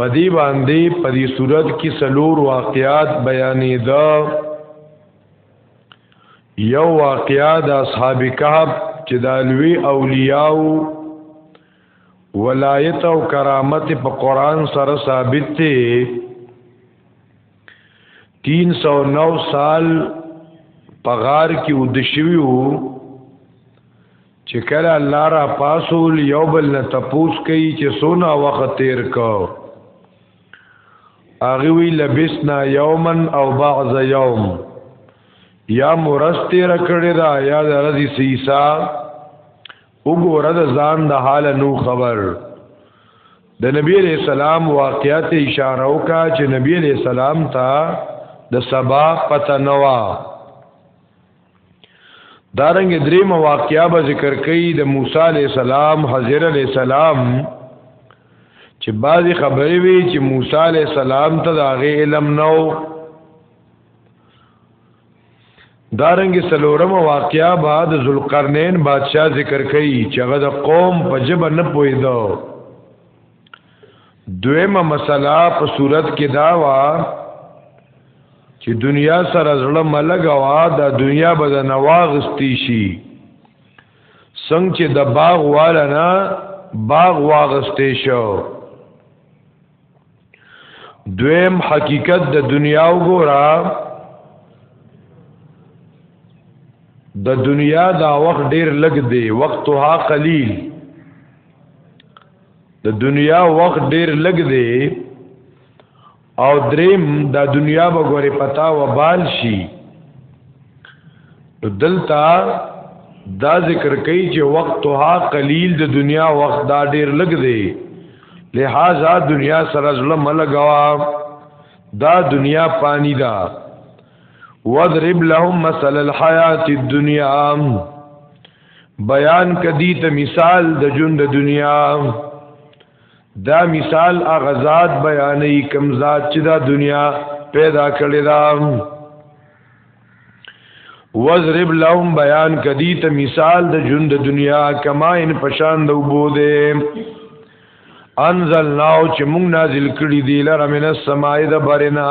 پدی باندې پدی صورت کې سلور واقعات بیانې دا یو واقعا د اصحاب کهف چې د لوی اولیاء ولایت او کرامت په قران سره ثابت دي 309 سال په غار کې ود شویو چې کله الله را پاسول یو بل نه تپوس کوي چې سونا وخت تیر کو هغه وی لبسنا یوما او بعض یوم یا مرست رکړه دا یا د رضی سیسا وګوره د ځان د حال نو خبر د نبی علیہ السلام واقعیت اشاره وکا چې نبی علیہ السلام ته د سبا پته نوا دارنګ درې مواقعیا به ذکر کړي د موسی علی السلام حضرت علی السلام چې بعضی خبرې وی چې موسی علی السلام ته د هغه علم نو دارنګ سلورم واقعیا به د ذوالقرنین بادشاہ ذکر کړي چې هغه د قوم په جبه نه پویدو دویمه مسله په صورت کې دا وا چې دنیا سره زړه ملګوا دا دنیا به د نواغستی شي څنګه چې د باغ والا نه باغ واغستې شو دویم حقیقت د دنیا وګورا د دنیا دا وخت ډیر لګ دی وقتها قلیل د دنیا وخت ډیر لګ دی او دریم دا دنیا به ګوري پتا و بال شي دلتا دا ذکر کوي چې وخت توها قلیل د دنیا وخت دا ډیر لګ دی لہذا دنیا سره ظلم لګوا دا دنیا پانی دا وضرب لهم مثل الحیات الدنیا بیان کدی ته مثال د جون د دنیا دا مثال هغه ذات بیانې کم ذات چې دا دنیا پیدا کړی دا وزرب لهم بیان کدی ته مثال د جون د دنیا کما ان پشان د وبو دے انزلناو چې موږ نازل کړی دی لره من السماء د برنا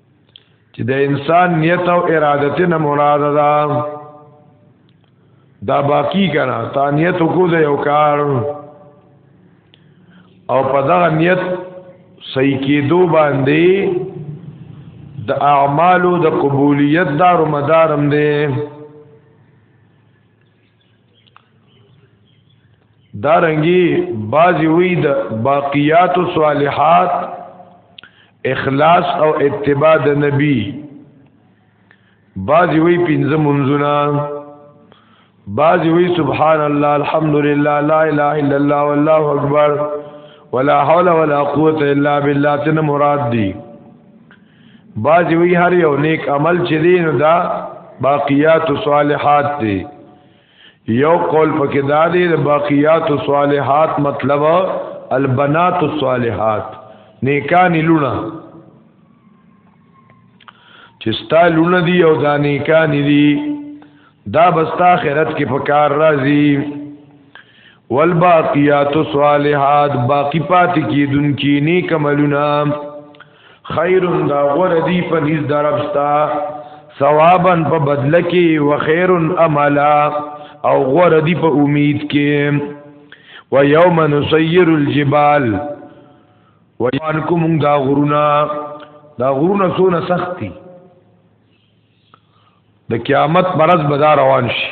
چې د انسان نیت او اراده نه مراد ده دا باقی کنا تا نیت کو د یو کار او په دا نیت صحیح کېدو باندې د اعمالو د قبولیت دار مدارم دی دارنګي بازی وی د باقیات صالحات اخلاص او اتباع د نبی بازی وی پنځه منځونه بازی وی سبحان الله الحمدلله لا اله الا الله والله اکبر ولا حول ولا قوت الا بالله تن مراد دی بعضی وی هر یو نیک عمل چې دی نو دا باقیات صالحات دی یو قول پکې دا دی د باقیات صالحات مطلب البنات الصالحات نیکان لونه چې ستا لونه دی او دا نیکان دی دا بستا آخرت کې پکار راځي والباقیات الصالحات باقی پاتې کیدونکې نیک عملونه خیر دا غور دی په نس دربستا ثوابن په بدله کې و خیر عملا او غور دی په امید کې و یوم نسیر الجبال و یانکم دا غرونا دا غرونا سونه سختی د قیامت مرز بازار روان شي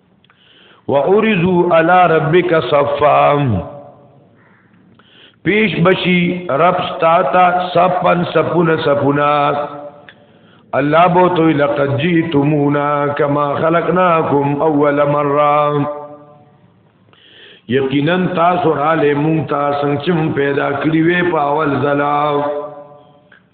وعرضو علی ربک صفا پیش بشی رب ستاتا سپن سپن سپنا الله بو تو لقد جئتمونا کما خلقناکم اول مره یقینا تاسو را لې مونږ تاسو څنګه پیدا کړی وې په اول ځلا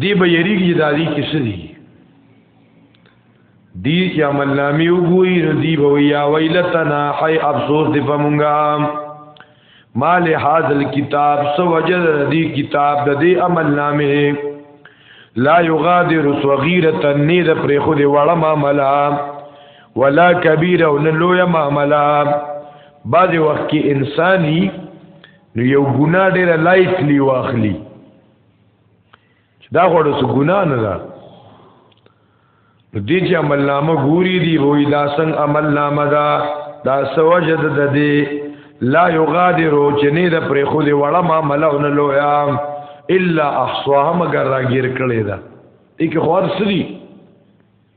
دی به یریږي د دې کې سړي دی چې عمل نامې وګوري نو دی به یا ویلتنا حی افسوس دی په مونږه مال حاصل کتاب سو وجد دی کتاب د دې عمل نامې لا یغادر صغیرتا نید پر خو دی وړه معاملہ ولا کبیره ولویا معاملہ بعض وخت کې انساني نو یو ګناه ډیره لایټلی واخلی دا غوړو څه ګناه نه ده دې چې عمل نامه ګوري دی وې دا څنګه عمل نامه ده دا سوجد د دې لا یغادرو چې نه د پرې خو دې وړه ما ملون لویا الا احصاها مگر راګیر کړي دا دې کې خور سړي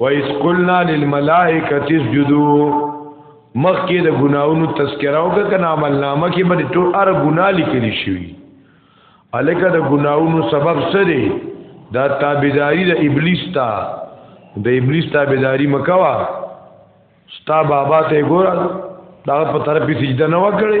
وَإِذْ قُلْنَا لِلْمَلَائِكَةِ اسْجُدُوا مخکې د ګناونو تذکره او کنه عمل نامه کې باندې ټول ار ګنا لیکل شوی الکه د ګناونو سبب څه دی دا تابعداري د ابلیس تا د ابلیس تابعداري مکوا ستا بابا ته ګور دا په طرف سجده نه وکړي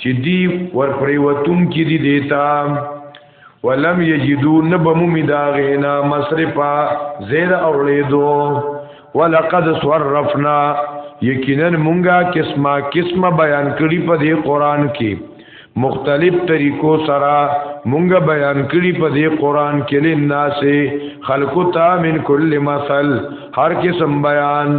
چې دی ور پریوتون کې دی دیتا ولم یجدو نبمو مداغینا مصرفا زیر اولیدو ولقد صرفنا یقینا مونږه قسمه قسمه بیان کړي په دې قران کې مختلف طریقو سره مونږه بیان کړي په دې قران کې لناس خلقو تا من کل مثل هر قسم بیان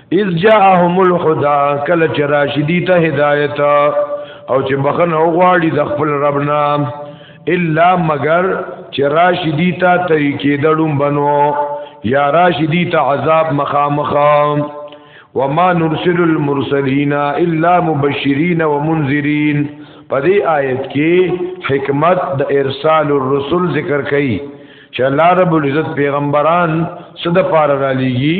اذ جاءهم الهدى کله چې راشدی ته هدایت او چې بخنه وغواړي د خپل رب نام الا مگر چې راشدی ته طریقې دړم بنو یا راشدی ته عذاب مخامخا وما نرسل المرسلین الا مبشرین ومنذرین په دې آیت کې حکمت د ارسال الرسل ذکر کړي چې الله رب العزت پیغمبران صد پار را لېږي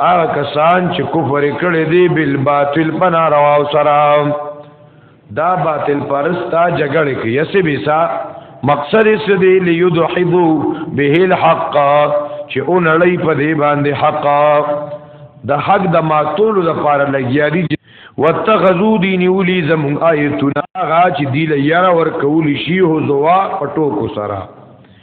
هغه کسان چې کفر کړي دي بل باطل پنا روا سره دا باطل پرستا جګړه کې یسه بیسا مقصد یې دې لیدحبو به الحق چې اون لړۍ په دې باندې حق د حق د ماتول د پاره لګیا دي واتخذو دین ولی زمون آیتنا غا چې دی لیا ور کول شی هو زوا پټو کو سره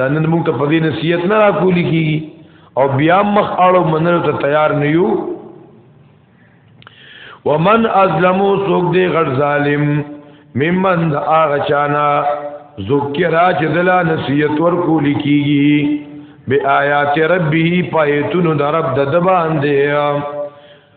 دا نن موږ ته په دې نصیحت نه راکولي کیږي او بیا مخ اړو منلو ته تیار نه یو ومن ازلمو سوک دې غړ ظالم ممن دا آغا چانا ذکرہ چې دلا نصیحت ورکو لکیږي بی آیات ربی پایتونو در رب د دبان دی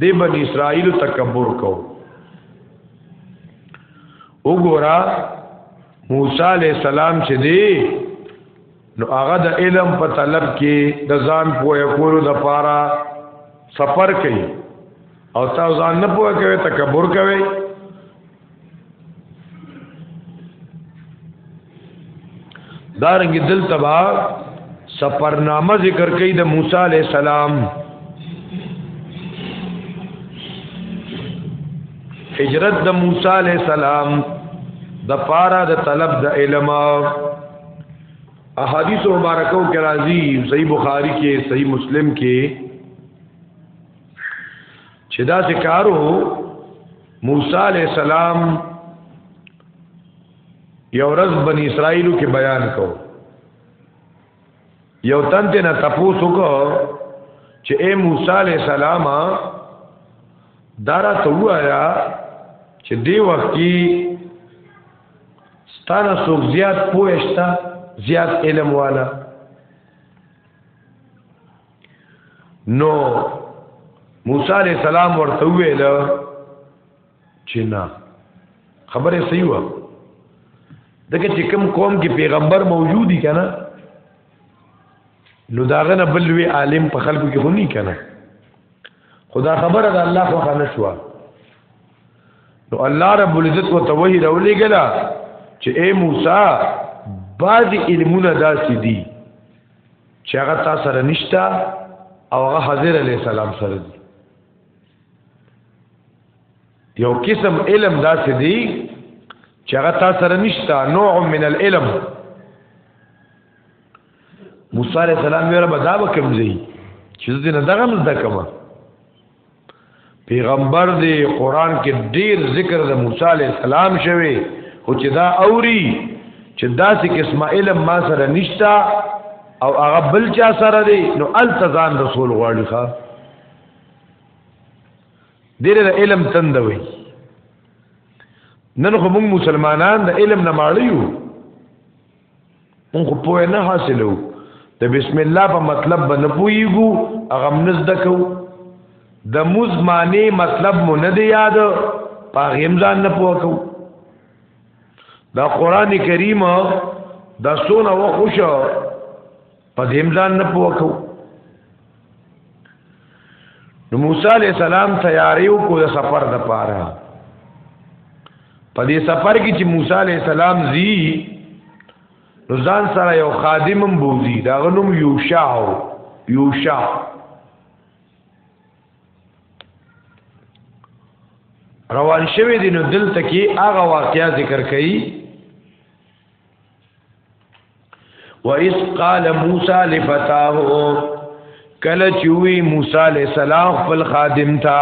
دی بنی اسرائیل تکبر کو وګورا موسی علی السلام چې دی نو هغه د علم په طلب کې د ځان پوهه کولو د پاره سفر کوي او تا ځان نه پوهه کوي تکبر کوي دارنګ دل تبا سفرنامه ذکر کوي د موسی عليه السلام هجرت د موسی عليه السلام د پارا د طلب د علم احادیث مبارکو کې راځي صحیح بخاری کې صحیح مسلم کې چې دا ذکرو موسی علی السلام یو ورځ بنی اسرائیلو کې بیان کو یو تن ته نه تاسو کو چې اے موسی علی السلام دارا ته وایا چې دی وخت کې ستانه څوک زیات پوهشتا زیات علم والا نو موسی علی السلام ورته ویل چې نه خبره صحیح و دغه چې کوم قوم کې پیغمبر موجودی کنه نو داغه نه بل وی عالم په خلکو کې هونی کنه خدا خبره ده الله خو خانه شو نو الله رب العزت کو توحید راولې ګلا چې اے موسی بعض علمونه داسې دي چې هغه تا سره نشتا او هغه حضرت علی السلام سره دی یو قسم علم داسې دی چې هغه تا سره نشتا نوع من العلم موسی علی السلام یې رب دا وکم زی چې دې نه دغه مزه کما پیغمبر دی قران کې ډیر ذکر د موسی علی السلام شوی او چې دا اوري چې داسې قسمه علم ما سره نشتا او هغه بل چا سره دی نو التزان رسول غواړي ښا ډیر د علم تند وي نن خو موږ مسلمانان د علم نه ماړیو مونږ په نه حاصلو د بسم الله په مطلب باندې پویګو هغه منځ دکو د موز معنی مطلب مو نه دی یاد پاغه امزان نه پوکو دا قران کریم دا سونه وخوشو په دې امدان نه پوکو نو موسی علی السلام تیاریو کو د سفر د پاره په دې سفر کې چې موسی علی السلام زی نو ځان سره یو خادم هم بوزي دا غنوم یوشع یوشع روان شوی دی نو دلته کې هغه واقعیا ذکر کړي وَإِذْ قَالَ مُوسَى لِفَتَاهُ کله چې وی موسی علی السلام خپل خادم تا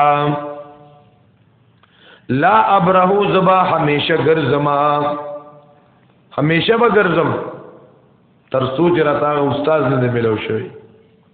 لا ابره زبا همیشه ګرځما همیشه به ګرځم تر سوچ راته استاد نه ملو شوی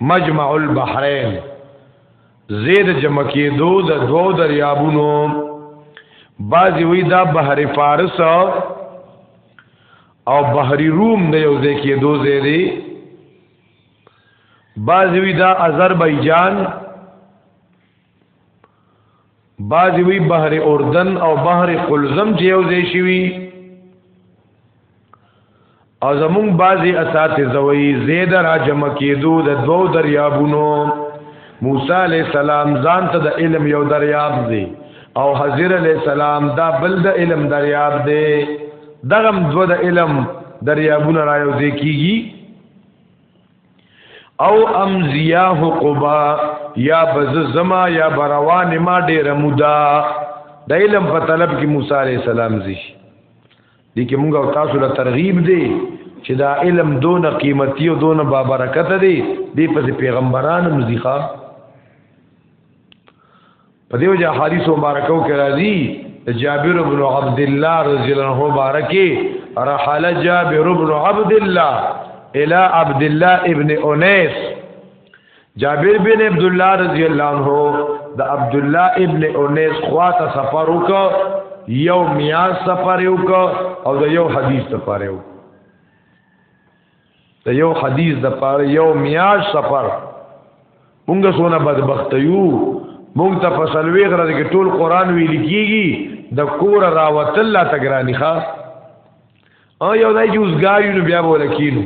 مجمع البحرین زید جمع کېدو د دوو دریابونو بعضی وی دا بحر فارس او بحر روم د یو ځای کېدو ځای دی بعضی وی دا آذربایجان بعضی وی بحر اردن او بحر قلزم چې یو ځای شوی او زمون بعضی اساتذه وی زید را جمع کېدو د دوو دریابونو موسی علی السلام ځان ته د علم یو دریاب دی او حضر علی السلام دا بل د علم دریاب دی دغم دو د علم دریابونه را یو ځای کیږي او ام زیاه قبا یا بز زما یا بروان ما ډیر مودا د علم په طلب کې موسی علی السلام زی دي کې موږ او تاسو له ترغیب دی چې دا علم دون قیمتي او دون با برکت دی دی په پیغمبرانو مزيخه په دیو جا حدیث مبارکو کې راځي جابر بن عبد الله رضی الله عنه مبارکي رحل جابر بن عبد الله الى عبد الله ابن انیس جابر بن عبد الله رضی الله عنه د عبد الله ابن انیس خواته سفر وکړ یو میاز سفر وکړ او د یو حدیث سفر وکړ د یو حدیث د پاره یو میاش سفر مونږ سونه بدبخت یو مونږ ته فسلوي غره کې ټول قران ویل کیږي د کور راوت الله تګرانی ښا او یو دای جوز ګاریو نو بیا بوله کینو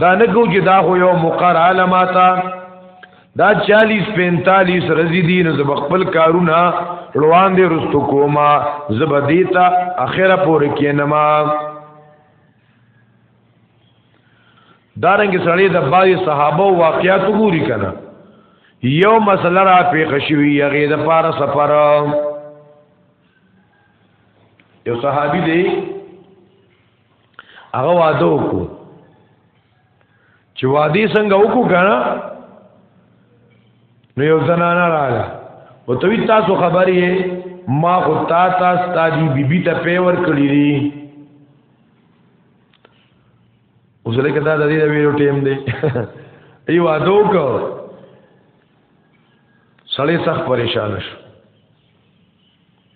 دا نه کو چې دا خو یو مقر علاماتا دا 40 45 رضی دین زب خپل کارونه روان دي رستو کوما زب دیتا اخره پور کې نما دارنګ سړی د باندې صحابه واقعیات ګوري کنه یو مسله را پیښ شوی هغه د پاره سفر یو صحابي دی هغه واده وکړو چې وادي څنګه وکړو کنه نو یو زنانه راغله او ته تاسو خبرې ما خو تا تا ستادي بیبي ته پیور کړی دي اوس لکه دا د دې ویډیو ټیم دی ای وادو کو سړی سخت پریشان شو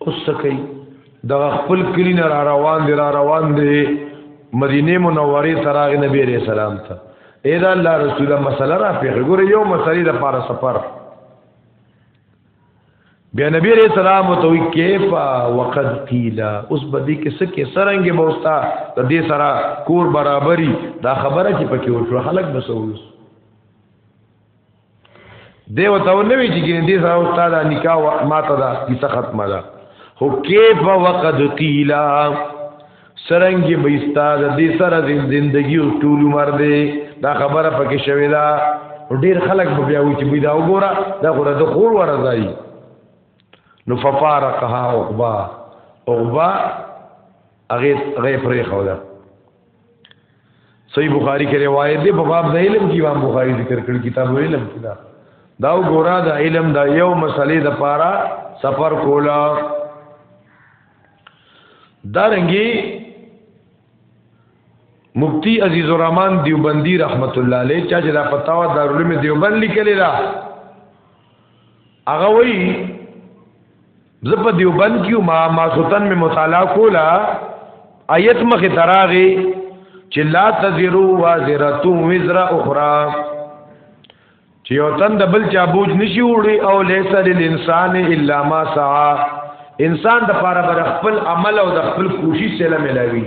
اوس څه کوي د خپل کلی نه را روان دی را روان دی مدینه منوره ته راغی نبی عليه السلام ته اې دا الله رسول الله مسله را پیښه ګوره یو مسلې د پاره سفر بیا نبی عليه السلام ته وی کیفا وقد قیل اوس بدی کې څه کې سرنګ بوستا د دې سره کور برابرۍ دا خبره چې پکې وشو خلک بسوس دیو ته نو وی چې ګینه دې سره استاد نکاح ماته دا کیسه ختمه ده هو کیف وقد قیلا سرنګي به استاد دې سره زندگی او ټول عمر دې دا خبره پکې شوې ده ډیر خلک به بیا وی چې بيدا وګوره دا غره د خور ورځای نو ففارقها عقبا عقبا هغه هغه پرې خو ده صحیح بخاری کې روایت دی په باب د علم کې امام بخاری ذکر کړ کتاب علم کې دا دا ګورا د علم دا یو مسلې د پاره سفر کولا دارنګي مفتی عزیز الرحمن دیوبندی رحمت الله علیه چا چې دا فتاوا دارالعلوم دیوبند لیکلی دا هغه وایي زه په دیوبند کې ما ما سوتن می مطالعه کولا آیت مخه تراغه چې لا تزرو وازرتو وزر اخرى چې یو تن د بل چا بوج نشي وړي او لیس للانسان الا ما سعى انسان د پاره بر خپل عمل او د خپل کوشش سره ملاوي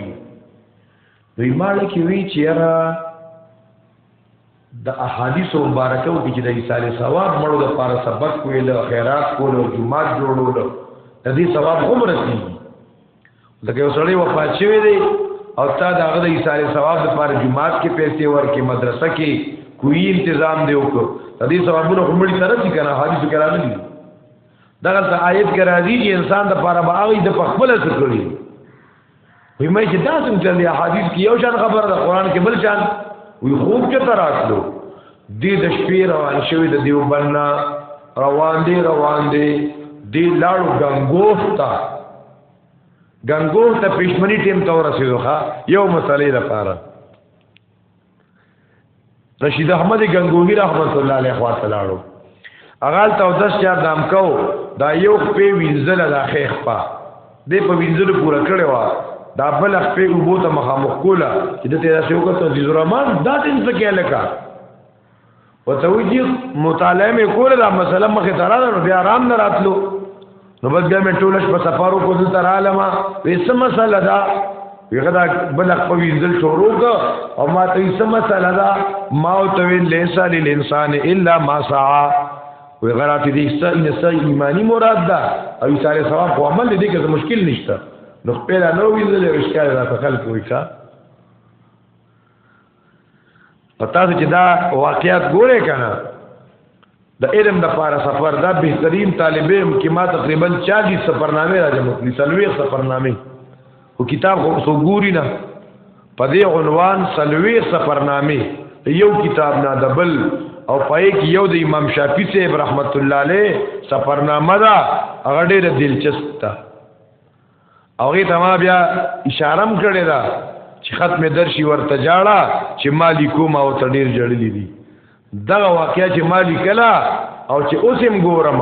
دوی مالک وی چې یاره د احادیث مبارکو کې چې د عیسی علی ثواب مړو د پاره سبق ویل خیرات کول او جمعات جوړول د دې ثواب هم رسي لکه یو سړی وفات شوی دی او تا د هغه د عیسی علی ثواب لپاره جمعات کې پیسې ورکې مدرسه کې کوئی تنظیم دی وکړو د دې ثوابونه هم مړي سره دي کنه حدیث کې راغلي دغه آیت کې راځي چې انسان د پاره باغی د پخپل څخه کړی وی مې چې تاسو ته د حدیث کې یو شان خبره ده قران کې بل شان وی خوب کې تراتلو دې د شپې روان شوی د دیو بننا روان دی روان دی دې لاړو غنګوف تا غنګوف ته پښمنی ټیم ته ورسېدو ښا یو مسلې لپاره رشید احمد گنگوهی رحمت الله علیه خواته لاړو اغال ته دس چار دام کو دا یو په وینځل د خیخ په دې په وینځل پورا کړی و دا بل خپې وبو ته مخامخ کوله چې د تیرا سیو کا ته زیزرمان دا دې څه کې لکه وته وی چې مطالعه مې کوله دا مسله مخه تراله نو بیا آرام نه راتلو نو بس بیا مې ټولش په سفارو کو دلته رالم وې سم مسله دا یغه دا بل خپل وینځل شروع کا او ما ته یې سم مسله دا ما او ته وین لیسا للانسان الا ما سعى وی غرات دې سا ان سا ایمانی مراد دا او ساره ثواب خو عمل دې کې مشکل نشته نو خپل نو وینځل او اشکال را تخلق وکړه پتا چې دا واقعیت ګوره کنه د علم د پاره سفر دا بهترین طالب علم کې ما تقریبا 40 سفرنامه راځم په سلوي سفرنامه او کتاب خو سو ګوري نه په دې عنوان سلوي سفرنامه یو کتاب نه دبل او پای کې یو د امام شافعي صاحب رحمت الله علیه سفرنامه دا هغه ډېر دلچسپ ده او غي تما بیا اشارم کړی دا چې ختم درشي ورته جاړه چې مالی کوم او ته ډیر جړلې دي دغه واقعیا چې مالی کلا او چې اوسم ګورم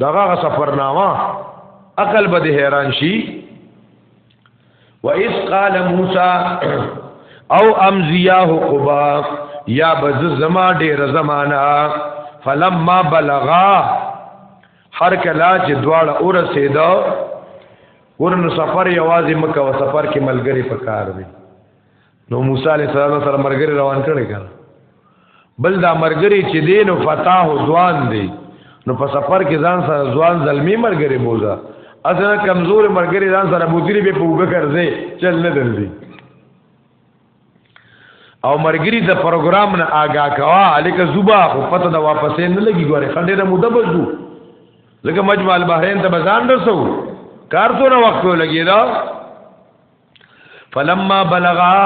دغه سفرنامه عقل به حیران شي و اذ قال موسی او امزیاه قبا یا بز زما ډیر زمانہ فلما بلغا هر کله چې دواړه ورسېدا ورنو سفر یوازې مکه او سفر کې ملګری پکار دی نو موسی علیه السلام سره مرګری روان کړی کړه بل دا مرګری چې دین او فتاح او ځوان دی نو په سفر کې ځان سره ځوان زلمی مرګری بوزا اصلا کمزور مرګری ځان سره بوتری به پوګه کړځي چل نه درځي او مرګری د پروګرام نه آگاه کوا الکه زوبا خو پته د واپسې نه لګي ګوره خنډه د موده بزو لکه مجمع البحرین ته بزان رسو کار تو نه وخت لګي دا فلما بلغا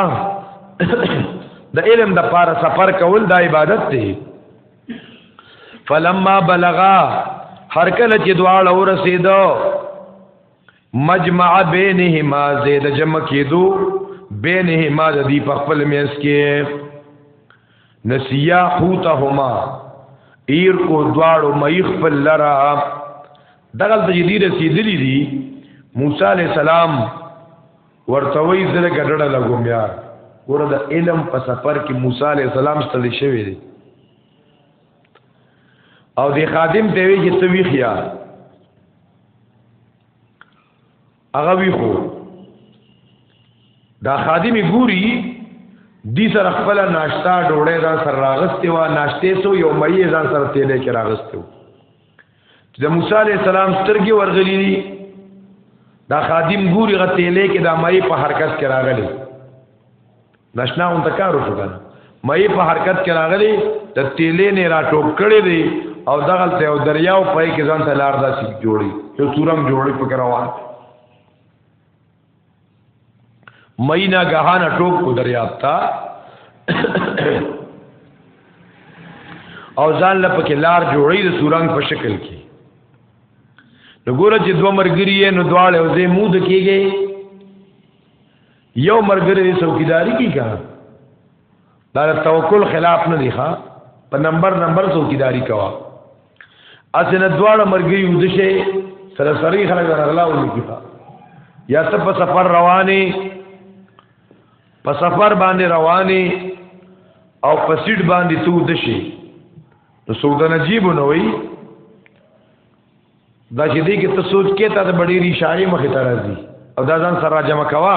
د علم د پاره سفر کول د عبادت دی فلما بلغا هر کله چې دواړه ورسېدو مجمع بینهما زید جمع کیدو بینهما د دې په خپل مینس کې نسیا حوتهما ایر کو دواړو مې خپل لرا دغه د دې رسیدلې دي موسی علی السلام ورته وی زره ګډړه لګوم یار ګوره د علم په سفر کې موسی علی السلام ستړي شوی دی او دی خادم ته وی چې توی خیا هغه وی خو دا خادمی ګوري دی سره خپل ناشتا ډوړې دا سره راغستې و ناشته سو یو مې ځان سره تیلې کې راغستې و چې د موسی علی السلام سترګې ورغلې دي دا خادم ګوري غتېلې کې دا مې په حرکت کې راغلي نشنا اون تکار وشو کنه مې په حرکت کې راغلي د تیلې نه را ټوپ کړې دي او دغل ته او دریاو پای کې ځان ته لار داسې جوړي یو تورم جوړي په کراوان مې نه غهانه ټوک کو دریاب تا او ځان لپاره کې لار جوړې د سورنګ په شکل کې نو ګوره چې دوه مرګري نو دواړه او زه مود کېږي یو مرګري څوکیداری کی کا دا توکل خلاف نه دی ښا په نمبر نمبر څوکیداری کوا اسنه دواړه مرګي ودشه سره سری خلک غلا ولګي یا ته په سفر رواني په سفر باندې رواني او په سیټ باندې تو دشي نو سودا نجیب نه وي دا چې دې کې ته سوچ کې ته د بډېری شاعري مخې ته راځي او دا ځان سره جمع کوا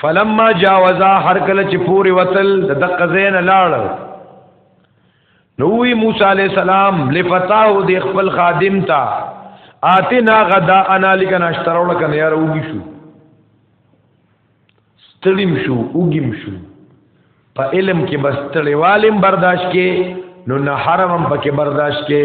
فلما جاوزا هر کله چې پوری وتل د دقه زین لاړ نووی موسی علی السلام لفتاه د خپل خادم تا آتنا غدا انا لکن اشترول کنه یار وګی شو ستړیم شو وګیم شو په علم کې بس تړیوالم برداشت کې نو نه حرمم پکې برداشت کې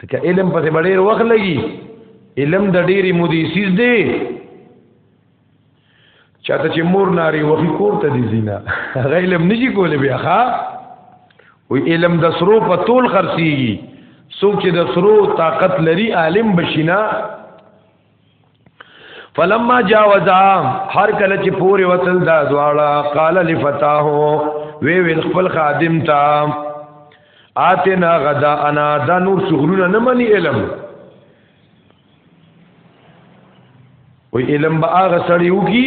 ته علم په دې ډیر وخت لګي علم د ډیری مودي سیز دی چاته چې مور ناری وخی کور ته دي زینا هغه علم نشي کولای بیا ښا وی علم د سرو په تول خرسيږي څوک چې د سرو طاقت لري عالم بشینا فلما جاوزا هر کله چې پوری وتل دا دواړه قال لفتاه وی ویل خپل خادم تا آتنا غدا انا دا نور شغلونه نه مني علم وی علم به هغه سړی وکي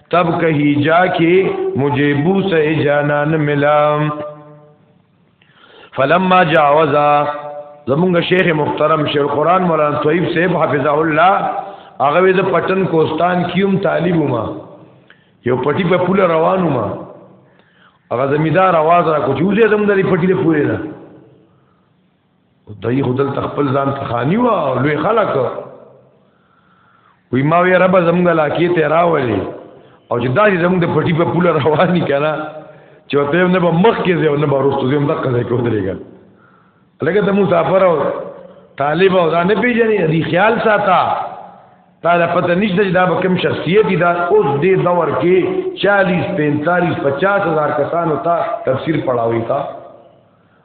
تب کہی جا کے مجھے بو سے جانان ملا فلما جاوزا زمونږ شیخ محترم شیخ القرآن مولانا طیب صاحب حفظه الله هغه د پټن کوستان کیوم طالب ما یو پټی په پوله روانو ما هغه زمیدار आवाज را کو چې وزه زم د پټی له پوله نه دوی خدل تخپل ځان خانی وا لوی خلک وی ما وی رب زمګ لاکی ته راولي او چې دا زمګ د پټي په پوله رواني کړه چې ته نه به مخ کې زو نه به ورستو زم دغه ځای کې ودرېګل لکه د مسافر او طالب او ځان پیژنې دی خیال ساته تا دا پته نشته چې دا به کوم شخصیت دی دا اوس دې دور کې 40 45 50 هزار کسانو ته تفسیر پڑھاوي تا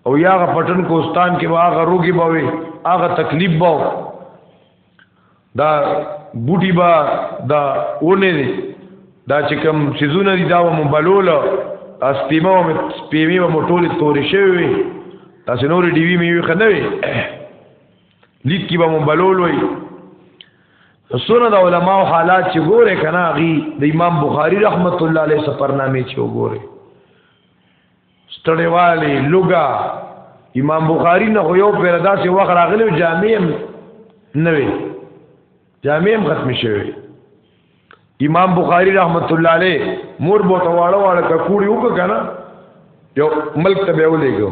او یا غ پټن کوستان کې به هغه روګي به وي هغه تکلیف به دا بوټي به دا ونه دي دا چې کوم سيزونه دي دا مو بلول استیمه او سپیمه مو ټول توري شوی تاسو نور دی وی میو خنوي لیک کې به مو بلول وي سنن علماء حالات چې ګوره کنه غي د امام بخاری رحمت الله علیه سپرنامه چې وګوره ستړیوالی لوګا امام بخاری نه خو یو پیر داسې وخت راغلی او جامع هم نه وي جامع هم ختم شوی امام بخاری رحمت الله علیه مور بو ته واړه واړه ککوړي وکړه کنه یو ملک ته به ولېګو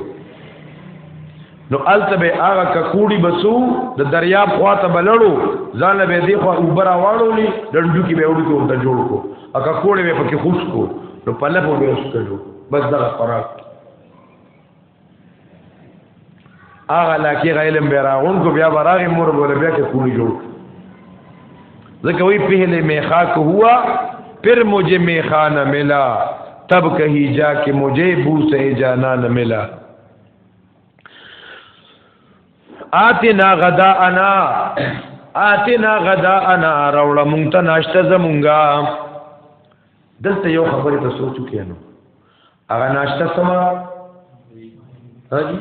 نو الته به هغه ککوړي بسو د دریاب خواته بلړو ځان به دی خو اوبر واړولې ډنډو کې به وړو کې ورته جوړ کو ا ککوړي به پکې خوش کو نو په لپو به وسکلو بس دا خوراک هغه لکه غیلم به راغون کو بیا براغ مور بوله بیا کې کوړي جوړ ځکه وی پهله میخا کو هوا پھر مجھے میخا نہ ملا تب کہیں جا کے مجھے بو سے جانا نہ ملا آتنا غدا انا آتنا غدا انا راوړه مونږ ته ناشته زمونږه دلته یو خبره ته سوچو کینو هغه ناشته سما هاجی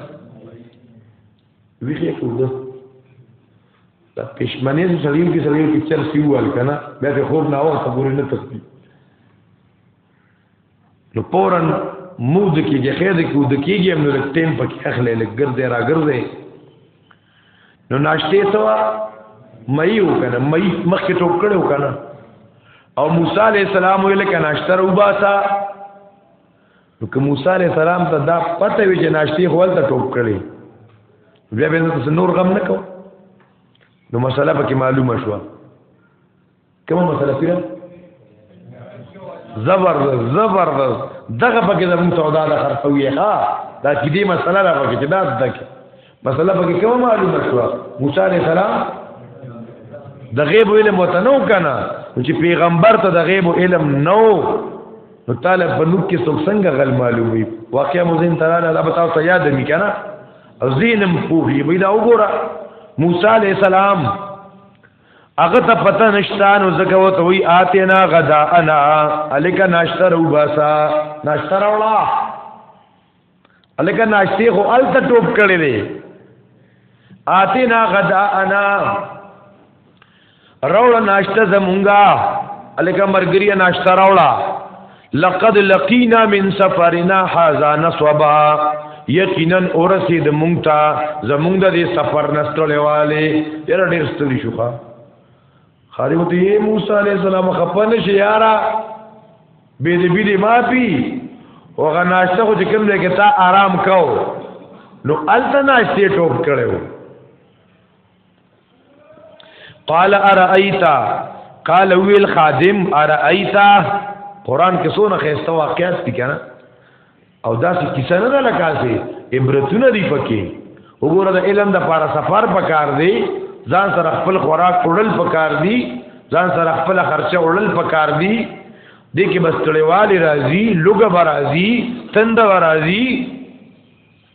ویخه کوله دا پښمنې سړیو کې سړیو کې چر سیوال کنه بیا په خوب نه وخت پورې نه تکلیف نو پورن مود کې د خیر کې ود کېږي هم لږ ټیم پکې اخلي لږ ګرځي را ګرځي نو ناشته سوا مې وکنه مې مخکې ټوک کړو کنه او موسی عليه السلام ویل کنه ناشته روباسا نو که موسی عليه السلام ته دا پته وی چې ناشته خپل ته ټوک کړي بیا به نو نور غم نه کو نو مسله پکې معلومه شوه کومه مسله پیره زبردست زبردست دغه پکې د موږ سودا د خرڅوي ها دا چې دې مسله را پکې چې دا دکې مسله پکې کومه معلومه شو موسی عليه السلام د غیب علم وتنو کنه چې پیغمبر ته د غیب علم نو نو تعالی په نو کې څوک څنګه غل معلومي واقعا مزین تعالی الله بتاو ته یاد می کنه او زینم پوهی بيدا وګوره موسی عليه السلام هغه ته پته نشته نو ځکه وته وی آتینا غدا انا الک ناشته رو باسا ناشته راولا الک ناشته خو ال ته ټوپ کړی دی آتینا غدا انا راولا ناشته زمونږه الک مرګریا ناشته راولا لقد لقینا من سفرنا هذا نصبا یقینا اورسی د مونږ ته زمونږ د سفر نستړې والے ډېر ډېر ستړي شو ښا خاري وته یې موسی عليه السلام خپن شي یارا به دې به دې ما پی او غناشته خو چې کوم دې کې تا آرام کاو نو الته ناشته ټوپ کړو قال ارایت قال ویل خادم ارایت قران کې څونه خسته واقعات دي کنه او دا څه کیسه نه ده لکه چې عبرتونه دي پکې وګوره د علم د پاره سفر پکار دی ځان سره خپل خوراک وړل پکار دی ځان سره خپل خرچه وړل پکار دی دې کې بس تړېوالي راځي لوګه برازي تند برازي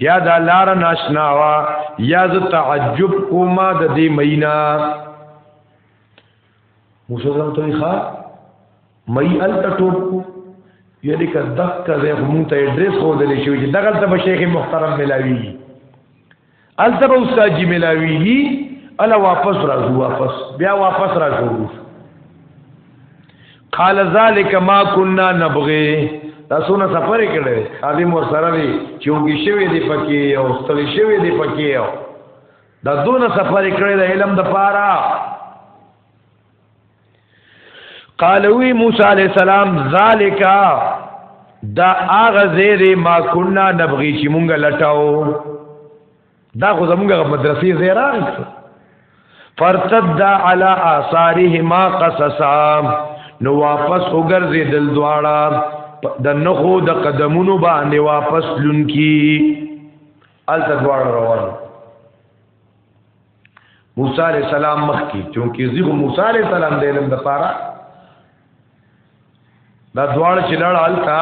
یا دا لار ناشنا وا یا ز تعجب کوما د دې مینا موسی زم ته ښا مې ال تټوب کو یعنی که دغه کزه مون ته اډرس خو دلې شو چې دغه ته شیخ محترم ملاوی ال ته استاد جی ملاوی الا واپس راځو واپس بیا واپس راځو قال ذلك ما كنا نبغي تاسو نه سفر کړي خادم ور سره دی چې وګی شوی دی پکې او ستړي شوی دی پکې او دا دون سفر کړي د علم د پاره قالوی موسی علی السلام ذالک دا اغه زیر ما کنا نبغي چې مونږ لټاو دا خو زمونږ مدرسې ځای راغی فرتد علی آثارهما قصصا نو واپس وګرځي دل دواړه د نخو د قدمونو باندې واپس لونکی الته دواړه روان موسی علی السلام مخ کی چونکی زیغ موسی علی السلام د علم د پاره دا دواړه چې لړ الته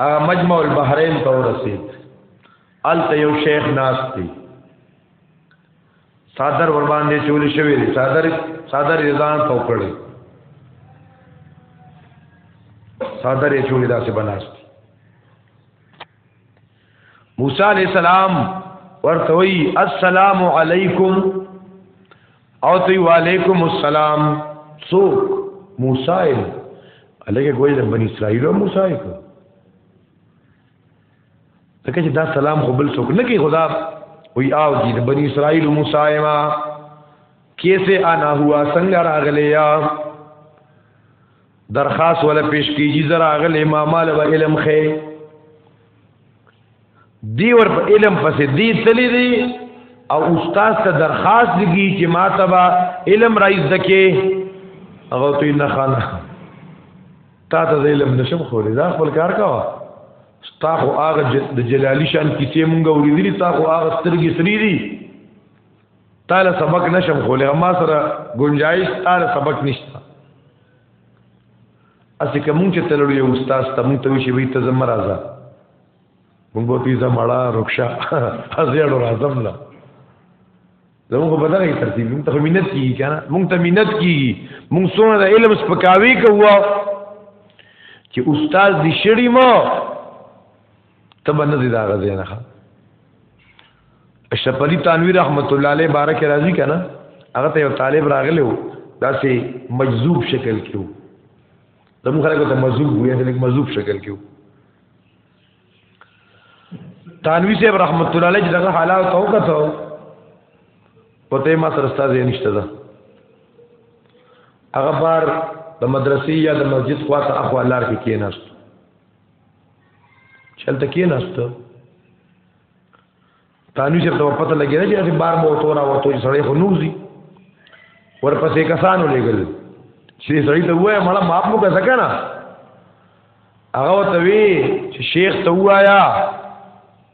هغه مجمع البحرین ته ورسید الته یو شیخ ناس دی صادر ور باندې چولی شوی دی صادر صادر ځان تو کړی صادر یې چولی داسې بناست موسی علی السلام ورته وی السلام علیکم او تی وعلیکم السلام څوک موسی الګه ګوي د بنی اسرائیل موسی کو لکه چې دا سلام خو بل څوک نه کوي خدا وی آو جی د بنی اسرائیل موسی ما کیسه انا هوا څنګه راغلی یا درخواست ولا پیش کیږي زرا غل امام له علم خې دی ور په علم پسې دی تللی دی او استاد ته درخواست لګی چې ما ته با علم رئیس دکې هغه ته نه خانه تا ته علم نشم خو دا خپل کار کاوه تا خو هغه د جلالی شان کیسې مونږ اوریدلې تا خو هغه سترګې سری دي تعالی سبق نشم خو له ما سره گنجائش تعالی سبق نشته اسی که مونږ چې تلړو یو استاد ته مونږ ته وشي وي ته زم راځه مونږ به تی زم اړه رخصه ازیړو راځم نه زموږ په دغه ترتیب مونږ ته مينت کیږي کنه مونږ ته مينت کیږي مونږ څونه د علم سپکاوي کوو چې استاد دې شړی مو ته باندې دې دا غزې نه اشرف علي تنویر رحمت الله علیه بارک راضی کنا هغه ته یو طالب راغلی وو داسې مجذوب شکل کېو زموږ خلکو ته مجذوب وي هغه مجذوب شکل کېو تنویر صاحب رحمت الله علیه دغه حالات او کته پته ما سره استاد یې نشته ده هغه بار د مدرسې یا د مسجد خواته اخوا لار کې کېناست چلته کې نهست تانوی چې ته پته لګی نه چې بار مو تو را ورته سړی خو نوزي ورپسې کسانو لګل چې سړی ته وای مړه ماپ مو کسه کنه هغه ته وی چې شیخ ته وایا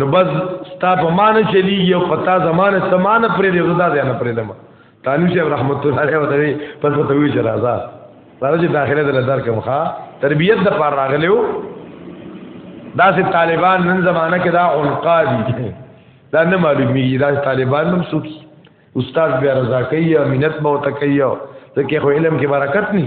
نو بس ستا په مان چلیږي او پتا زمانه سمانه پرې دی زدا دی نه پرې دم تانو شیخ رحمت الله علیه وتعالى پس ته وی چې راځه راځه داخله د نظر کوم ښا تربیت د پار راغلو دا سي طالبان نن زمانہ کې دا عنقا دي دا نه معلومیږي دا طالبان هم سوکي استاد بیا رضا کوي امینت مو تکي ځکه خو علم کې برکت نه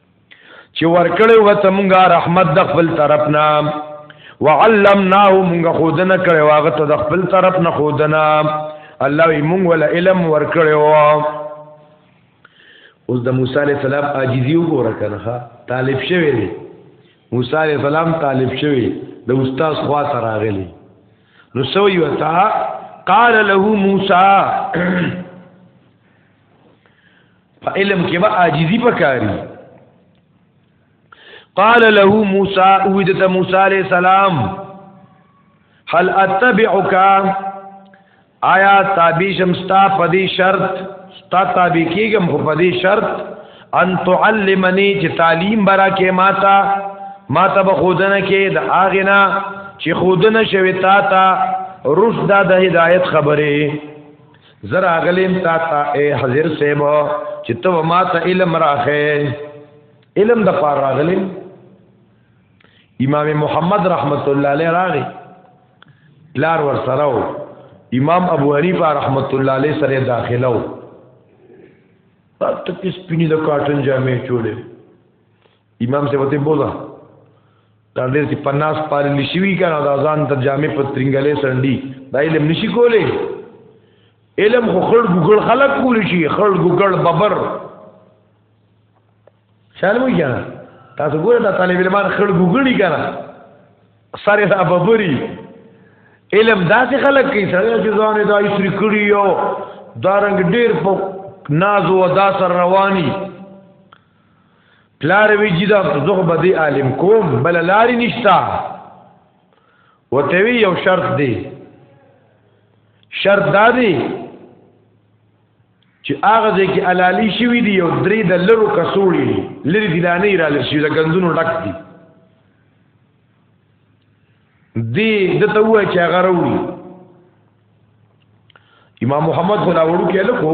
چې ورکړې وته مونږه رحمت د خپل طرف نه وعلمناه مونږه خودنه کړې واغه ته د خپل طرف نه خودنه الله یې مونږ ول علم ورکړې و اوس د موسی علی السلام عاجزی وګوره کنه طالب شوی دی موسی علی السلام طالب شوی د استاد خوا ته راغلی نو سو یو تا قال له موسی په علم کې به عاجزي پکاري قال له موسی وجد موسی عليه السلام هل اتبعك آیا تابع شمستا پدی شرط ستا تابع کیږم خو پدی شرط ان تعلمني چې تعلیم برا کې ماتا ماته به خودنه کې د اغنا چې خودنه شوي تا تا رشد د هدایت خبره زر اغلیم تا تا اے حضر سیبو چې ته ما ته علم راخې علم د پار راغلیم امام محمد رحمت الله علیه راغی لار ور سره و امام ابو حنیفه رحمت الله علیه سره داخله و تک سپینی د کاټن جامې چولې امام سے وته بوزا دا ډېر چې پناس پالې لشي کنه دا ځان ته جامع په ترنګلې سړندي دا علم نشي کولې علم خو خړ ګګړ خلق کول شي خړ ګګړ ببر خیال مو کنه تاسو ګوره دا طالب علمان خړ ګګړي کنه سره دا ببري علم داسې خلق کوي سره چې ځان دا یې سری کړی یو دارنګ ډېر په ناز او ادا سره رواني پلار وی چې دا زغ به دی عالم کوم بل لاري نشتا وته وی یو شرط دی شرط دا دی چې هغه ځکه علالي شوی دی یو درې د لرو کسوړي لری دی لانه را لشي د غندونو ډک دی دی د ته وای چې هغه وروړي امام محمد خدا وړو کې لکو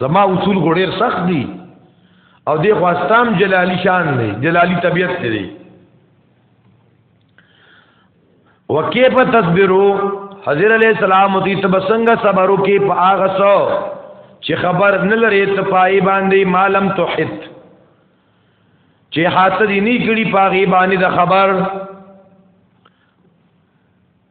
زما اصول خو ډیر سخت دي او دی خو استام جلالی شان دی جلالی طبیعت دی وکيف تصبرو حضرت علیہ السلام تی تبسنگ صبرو کې په هغه سو چې خبر نه لري ته پای باندې مالم توحید چې حاصل نه کړي پاغي باندې د خبر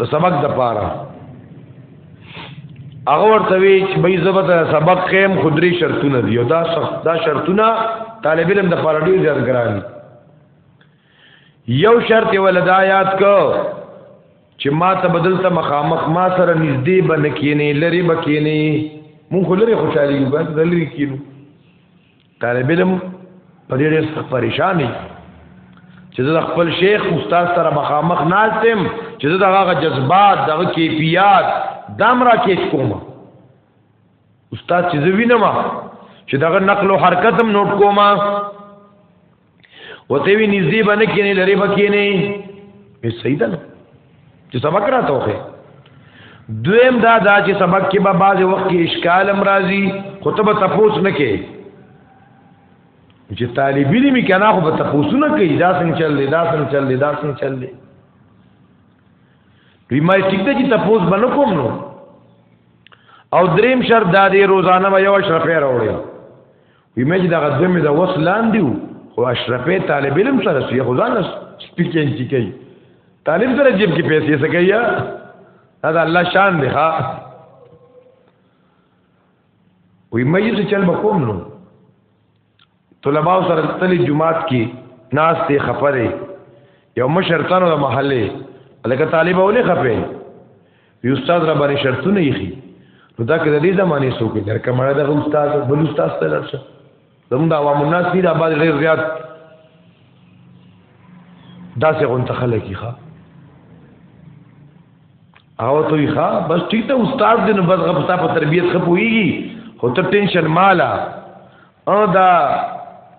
د سبق د پاره هغه ورته وی چې به زبته سبق قیم خدري شرطونه دی او دا سخت دا شرطونه طالب علم د پاره ډیر زیات ګران یو شرط ولدا یاد کو چې ما ته بدل ته مخامخ ما سره نږدې بن کینې لری بکینې مونږ لري خوشالي یو بس لری کینو طالب علم په دې ډېر سخت پریشان دی چې زه خپل شیخ استاد سره مخامخ ناستم چې زه دغه جذبات دغه کیفیت دام را کېچ کوم استاد چې زه وینم چې دغه نقل او حرکت هم نوٹ کوم وته وی نږدې باندې کینې لري بکینې په سیدل چې سبق راته وخه دویم دا دا چې سبق کې به بعض وخت کې اشکال امراضي خطبه تپوس نه کې چې طالبین می کنا خو به تپوس نه کوي دا څنګه چل دی دا څنګه چل دی دا څنګه چل دی دوی ما ټیک ته چې تپوس باندې کوم نو او دریم شرط دا دی روزانه به یو شرفه راوړي یمه چې دغه دمه د وس لاندې وو او اشرفه طالب علم سره سی خدان سپیکین کی کوي طالب سره جیب کې پیسې سکیا دا الله شان دی ها وی مې څه چل بکوم نو طلباء سره تلې جمعات کې ناس ته خپره یو مشرتانو د محله لکه طالب اولې خپه وی استاد را باندې شرطونه یې خي نو دا کله دې زمانه سو کې درکه مړه د استاد بل استاد ته لرشه زموږ د عوام الناس دي د آباد ډېر زیات داسې غون تخلق کی ښا او ته یې ښا بس ټیک ته استاد دې نو بس غبطا په تربيت خپويږي خو ته ټینشن مالا او دا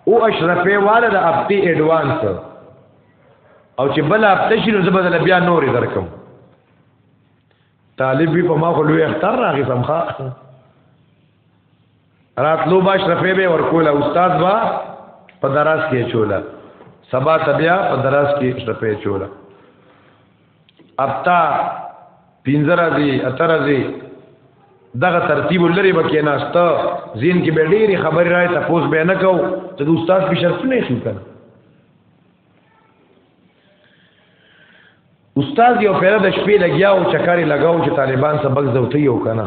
او اشرفه والا د اپتی اډوانس او چې بل اپتی شي نو زه بدل بیا نورې درکم طالب په ما خو لوی اختر راغی سمخه راتلو با شرفې به ورکوله استاد با په دراز کې چوله سبا تبیا په دراز کې شرفې چوله ابتا پینځرا دی اترا دی دغه ترتیب لري بکې ناشته زین کې به ډېری خبر راي تاسو به نه کو ته استاد په شرط نه شو کنه استاد یو پیره د شپې لګیا او چکرې لګاو چې طالبان سبق زوتی یو کنه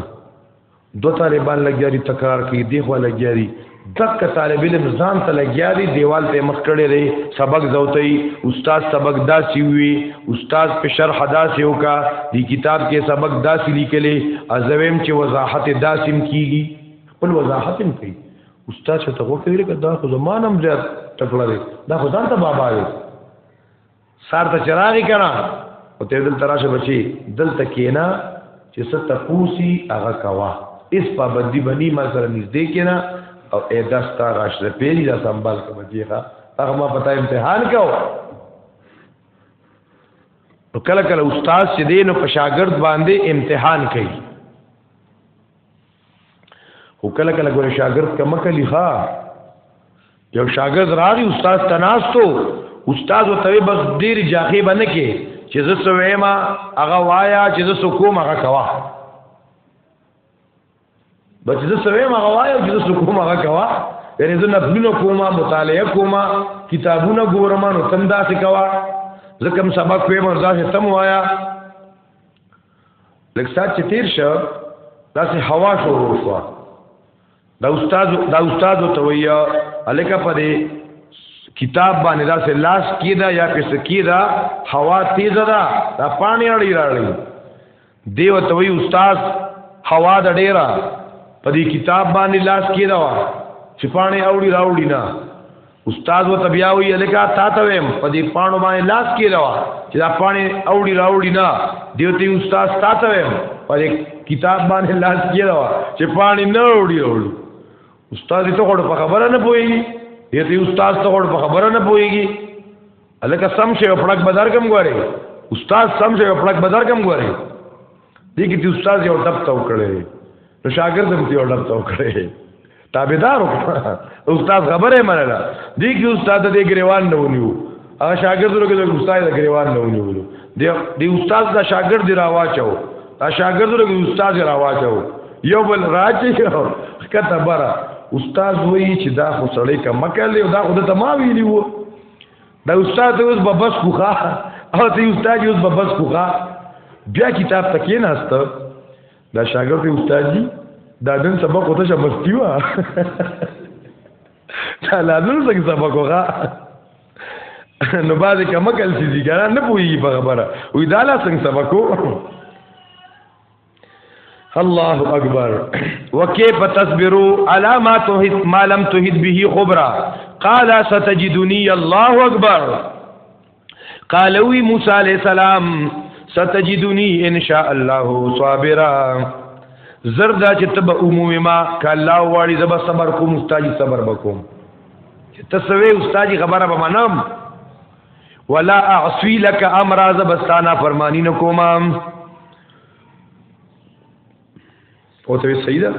دو طالبان لګیا دي تکرار کوي دی خو لګیا دي دک طالب علم ځان ته لګیا دي دیوال ته مخ کړي دي سبق زوتی استاد سبق داسي وي استاد په شرح داسي وکا دی کتاب کې سبق داسي لیکلي ازویم چې وضاحت داسم کیږي خپل وضاحت هم کوي استاد ته وکړي لکه دا خو زمان هم زیات تکړه دی دا خو ځان ته بابا دی سار ته چراغی کنا او ته دل تراشه بچي دل تکینا چې ست تپوسی هغه کوا اس پابندی بنی ما سره نږدې کینا او اې دستا راشد پیری دا سنبال کوم دیغه هغه ما پتا امتحان کو نو کله کله استاد چې دین او شاګرد باندې امتحان کوي خو کله کله ګوره شاګرد کمه کلی ها یو شاګرد راغی استاد تناستو استاد وته بس ډیر جاخې باندې کې چې زه سوېما هغه وایا چې زه سکوم هغه کوا بس زه سوېما هغه وایا چې زه سکوم هغه کوا یعنی زه نفلونه کومه مطالعه کومه کتابونه ګورم نو تم داسې کوا زه کوم سبق وېم ځکه تم وایا لکه سات چې تیر شو داسې هوا شروع شو دا استاد دا استاد ته ویا الکه په دې کتاب باندې دا سه لاس کیدا یا پس کیدا هوا تیز ده دا پانی اړی راړی دیو ته وی استاد هوا د ډیرا په دې کتاب باندې لاس کیدا وا چې پانی اوړي راوړي نه استاد وته بیا وی الکا تا ته ویم په دې پانو باندې لاس کې لوا چې دا پانی اوړي راوړي نه دیوتی استاد تا ته ویم په دې کتاب باندې لاس کې لوا چې پانی نه اوړي اوړي استاد ته خور په خبره نه پويږي دیوتی استاد ته خور په خبره نه پويږي الکه سم شي په لک بدر کم غوري استاد سم شي په لک بدر کم غوري دي کې چې استاد یو ډب تو کړي نو شاګرد هم یو ډب تو کړي تابعدار استاد خبره منله دي کې استاد دې ګریوان نه ونیو هغه شاګرد ورو کې استاد دې ګریوان نه ونیو دی دی استاد دا شاګرد دی راواچو دا شاګرد ورو کې استاد راواچو یو بل راچي کته برا استاد وایي چې دا خو سړی کمکه لې دا خو د تماوی دی وو دا استاد اوس په بس کوخه او ته استاد اوس په بس کوخه بیا کتاب تکې نه است دا شاګرد استاد دی دا دن سبق وته چې مستی وا دا لازم څنګه سبق وغه نو باز کمکل سي دي ګران نه پوي په خبره وې دا لا څنګه سبق وو الله اکبر وکيف تصبروا على ما تهد ما لم تهد به خبرا قال ستجدني الله اکبر قالوی موسی علیہ السلام ستجدنی ان شاء الله صابرا زردا چې تب عمومي ما کلا واړي زب صبر کوم استاد صبر وکوم چې تسوي استاد خبره به منم ولا اعصي لك امر زبستانا فرمانی نکوم او ته صحیح ده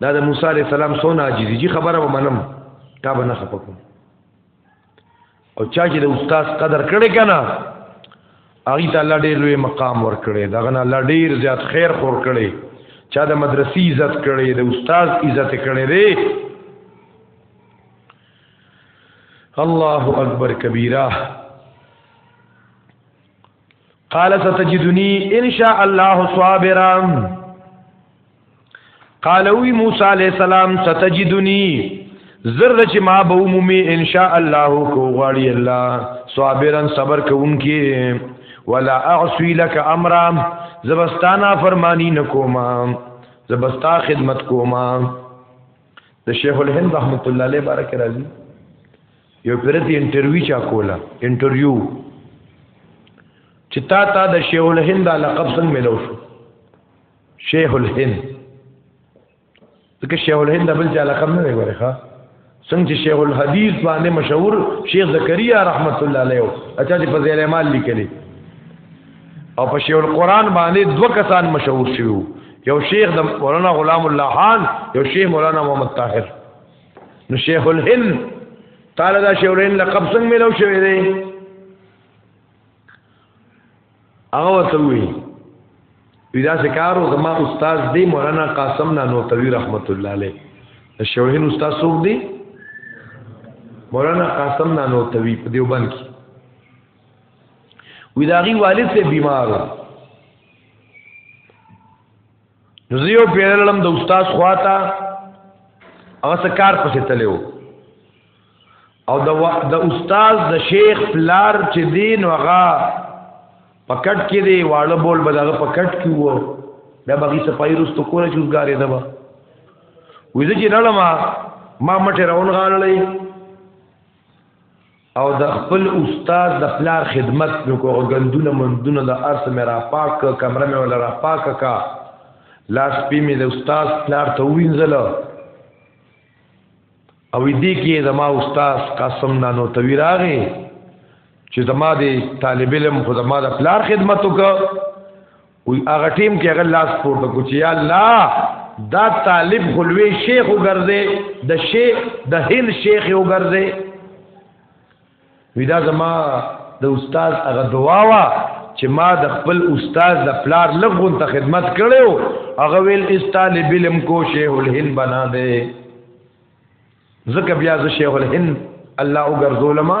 دا د موسی علی السلام سونه عاجزی جی خبره ومنم تا به نه خپکم او چا چې د استاد قدر کړي کنه هغه ته الله ډېر لوی مقام ور کړي دا غنه الله ډېر زیات خیر خور کړي چا د مدرسې عزت کړي د استاد عزت کړي دی الله اکبر کبیره قال ستجدني ان شاء الله صابرا قال وی موسی علیہ السلام ستجدني زر چې ما به عمومي ان شاء الله کو غاړي الله صابرا صبر کوونکی ولا اعصي لك امرا زبستانا فرمانی نکوما زبستا خدمت کوما د شیخ الهند رحمت الله علیه بارک راضی یو پرتی انټرویو چا کوله انټرویو چې تا تا د شیخ الهند د لقب څنګه ملو شو شیخ الهند ځکه شیخ الهند د بل چا لقب نه ویل ښه څنګه چې شیخ الحدیث باندې مشهور شیخ زکریا رحمت الله علیه اچھا چې په زیر مال لیکلی او په شیخ القرآن باندې دوه کسان مشهور شوی یو شیخ د مولانا غلام الله خان یو شیخ مولانا محمد طاهر نو شیخ الهند تعالی دا شیخ الهند لقب څنګه ملو شوی دی هغه ورته وی ودا سکارو زما استاد دی مولانا قاسم نانوتوی رحمت الله علیه شیخ الهند استاد څوک دی مولانا قاسم نانوتوی په دیوبند کې وی داغي والد سے بیمار زیو پیرلم د استاد خواته هغه څه کار پسې تلو او د د استاد د شیخ پلار چې دین وغا پکټ کې دی واړه بول به دغه پکټ کې وو دا بغي صفای رستو کوله چې وګاره دا به وځي چې نړما ما مټه راون غاللې او د خپل استاد د پلار خدمت مې کو او غندونه مندونه د ارس مې را پاک کمره مې ولا را پاک کا لاس پی مې د استاد پلار ته وینځل او دې کې زما استاد قاسم نانو توی راغې چې زما د طالب علم خو زما د پلار خدمت وکړ وی هغه ټیم کې هغه لاس پورته کو چې الله دا طالب خلوی شیخ وګرځي د شیخ د هند شیخ وګرځي ودا زما د استاد هغه دعا وا چې ما د خپل استاد د پلار لغون ته خدمت کړو هغه ویل اس طالب علم کو شیخ الهند بنا دے زکه بیا ز شیخ الهند الله وګرځولما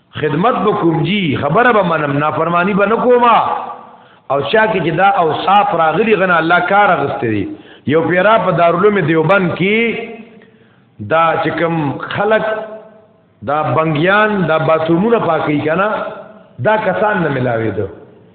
خدمت به کوم جی خبره به منم نافرمانی به نکوما او چا کې چې دا اوصاف راغلي غنه الله کار غستې دي یو پیرا په دارالعلوم دیوبند کې دا چې کوم خلق دا بنګیان دا باتومونه پاکي کنه دا کسان نه ملاوي دو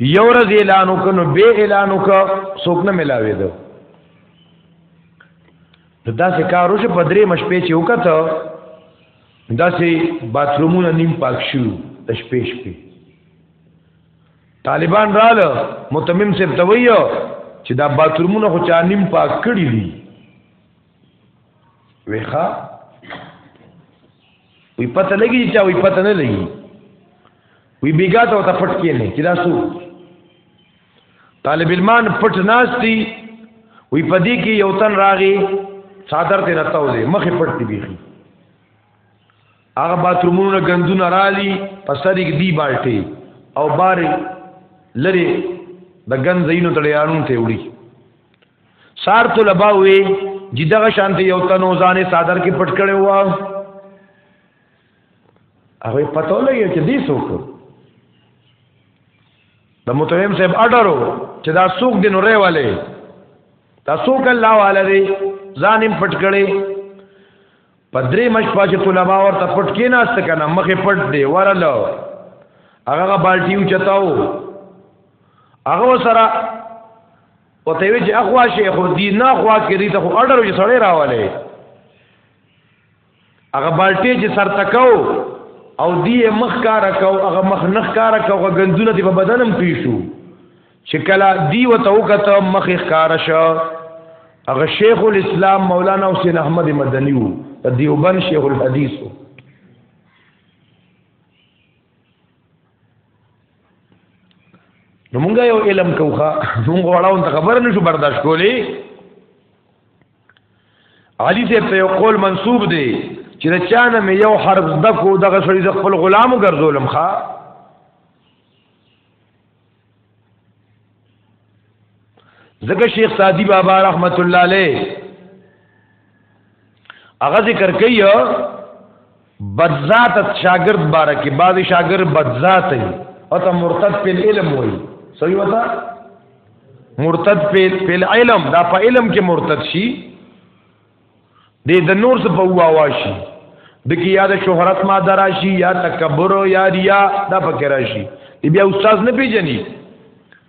یو ورځ اعلان وکړو به اعلان وکړو څوک نه ملاوي دو دا څه کار وشو په درې مشپې چې وکړو دا څه باترومونه نیم پاک شو د شپې شپې طالبان رااله متمم سره تویو چې دا باترومونه خو چا نیم پاک کړی دي ویخه وی پته لګی چې وی پته نه لګی وی بیګا ته ته پټ کې نه چې دا سو طالب علمان پټ ناشتي وی پدی کې یو تن راغی صادر ته راتاو دي مخې پټ دی بيخي هغه باترومونو غندونه رالي پسرګ دی بالټي او بار لری د غن زینو تړیانو ته وړي سار طلبه وي چې دغه شانته یو تنو ځانې صادر کې پټ کړي وو هغه پته لګی چې دې څوک د متهم صاحب اډرو چې دا څوک دین ورې والے دا څوک الله والے دی ځانم پټ کړي پدری مش پاج طلبا ورته پټ کې نه است کنه مخه پټ دی ورلو هغه بالټیو چتاو هغه سره او ته وی چې اخوا شیخ دی نه خوا کې دي ته اډر وي سړی راواله هغه بالټي چې سر تکاو او دی مخ کار کاو هغه مخ نخ کار کاو هغه غندونه دی په بدنم پیشو چې کله دی وته وکته مخ ښکار شو هغه شیخ الاسلام مولانا حسین احمد مدنی وو د دیوبند شیخ الحدیث وو نو مونږ یو علم کوخه مونږ وړاون ته خبر نشو برداشت کولی علی سے په قول منسوب دی چې د چانه مې یو حرف زده کو دغه سړي ز خپل غلام ګرځولم ښا ځکه شیخ سادی بابا رحمت الله علیه هغه ذکر کوي بدذات شاګرد باره کې بعض شاګرد بدذات وي او ته مرتد په علم وي صحیح وتا مرتد په علم دا په علم کې مرتد شي د د نور څه په واواشي د کې یا د شهرت ما دراشي یا تکبر یا ریا دا پکې راشي بیا استاد نه پیژني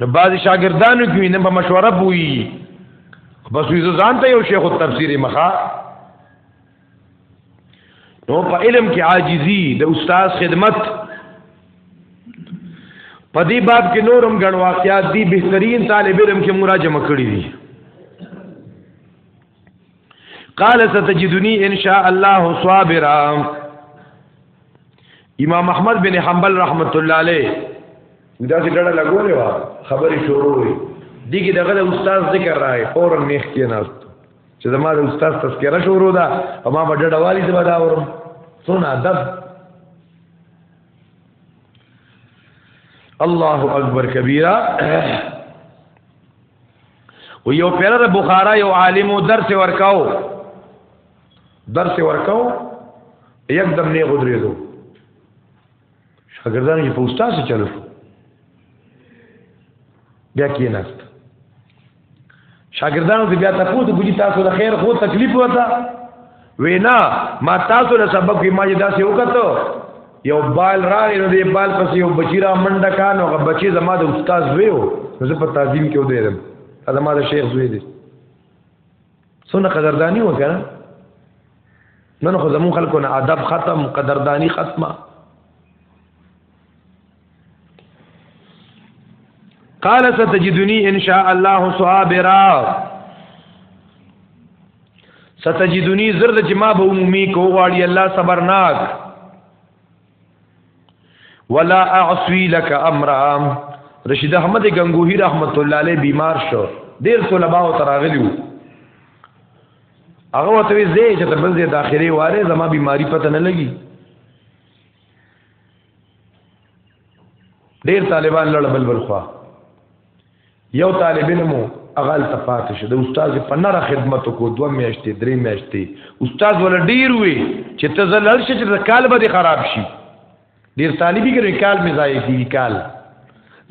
نو بعض شاګردانو کې نه په مشوره پوي بس ویزه ځان ته یو شیخ التفسیر مخا نو په علم کې عاجزی د استاد خدمت په دې باب کې نورم غن واقعات دي بهترین طالب علم کې مراجمه کړې دي قال ستجدني ان شاء الله صابرا امام احمد بن حنبل رحمت الله علیه دا څه ګړه لګولې و خبرې شروع وي دیګه دغه د استاد ذکر راي فورا میخ کې نه چې زما د استاد تذکرہ شروع ده او ما په ډډه والی ته دا ورم څونه ادب الله اکبر کبیره و یو پیره د بخارا یو عالم درس ورکاو درس ورکاو یک دم نه غدرېدو شاګردان یې په استاد سره چلو بیا کې نست شاګردانو بیا تاسو ته بوجي تاسو د خیر خو تکلیف وتا وینا ما تاسو له سبب کې ما یې داسې وکړو یو بال راغی نو دې بال پسې یو بچی را منډه کانو هغه بچی زما د استاد زوی و زه په تعظیم کې ودرم دا زما د شیخ زوی دی څونه قدردانی وکړه نن خو زمون خلکو نه ادب ختم قدردانی ختمه قال ستجدني ان شاء الله صابرا ستجدني زرد چې ما به عمومي کو غواړي الله صبرناک ولا اعصي لك امرا رشید احمد گنگوہی رحمت الله علیه بیمار شو ډیر طلباء او تراغلیو هغه وته وی زه چې تر بل دې داخلي واره زما بیماری پته نه لګي ډیر طالبان لړ بل بل خوا یو طالب علم اغال تفات شه د استاد په نره خدمت کو دوه میاشتې درې میاشتې استاد ول ډیر وی چې ته زلل شې چې کال به خراب شي ډیر طالبي کې کال می ضایع کیږي کال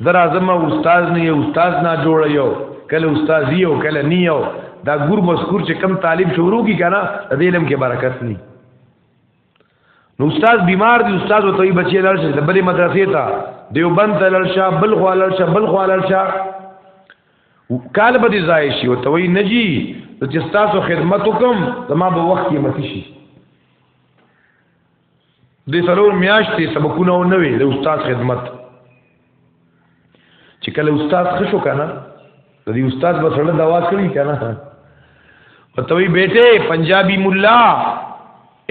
زرا زما استاد نه یو استاد نه جوړ یو کله استاد یو کله نه یو دا ګور مذکور چې کم طالب شروع کی کنه د علم کې برکت نه نو استاد بیمار دی استاد او توي بچی لړ شه بلې مدرسې ته دیوبند ته لړ شه بل خو لړ شه بل خو لړ شه کال به دې ځای شي او توي نجی چې تاسو خدمت وکم زما به وخت یې متی شي د سرور میاشتې سبقونه نه وي د استاد خدمت چې کله استاد خشو کنه د دې استاد په سره دوا کړی کنه پتوی بیٹه پنجابی مولا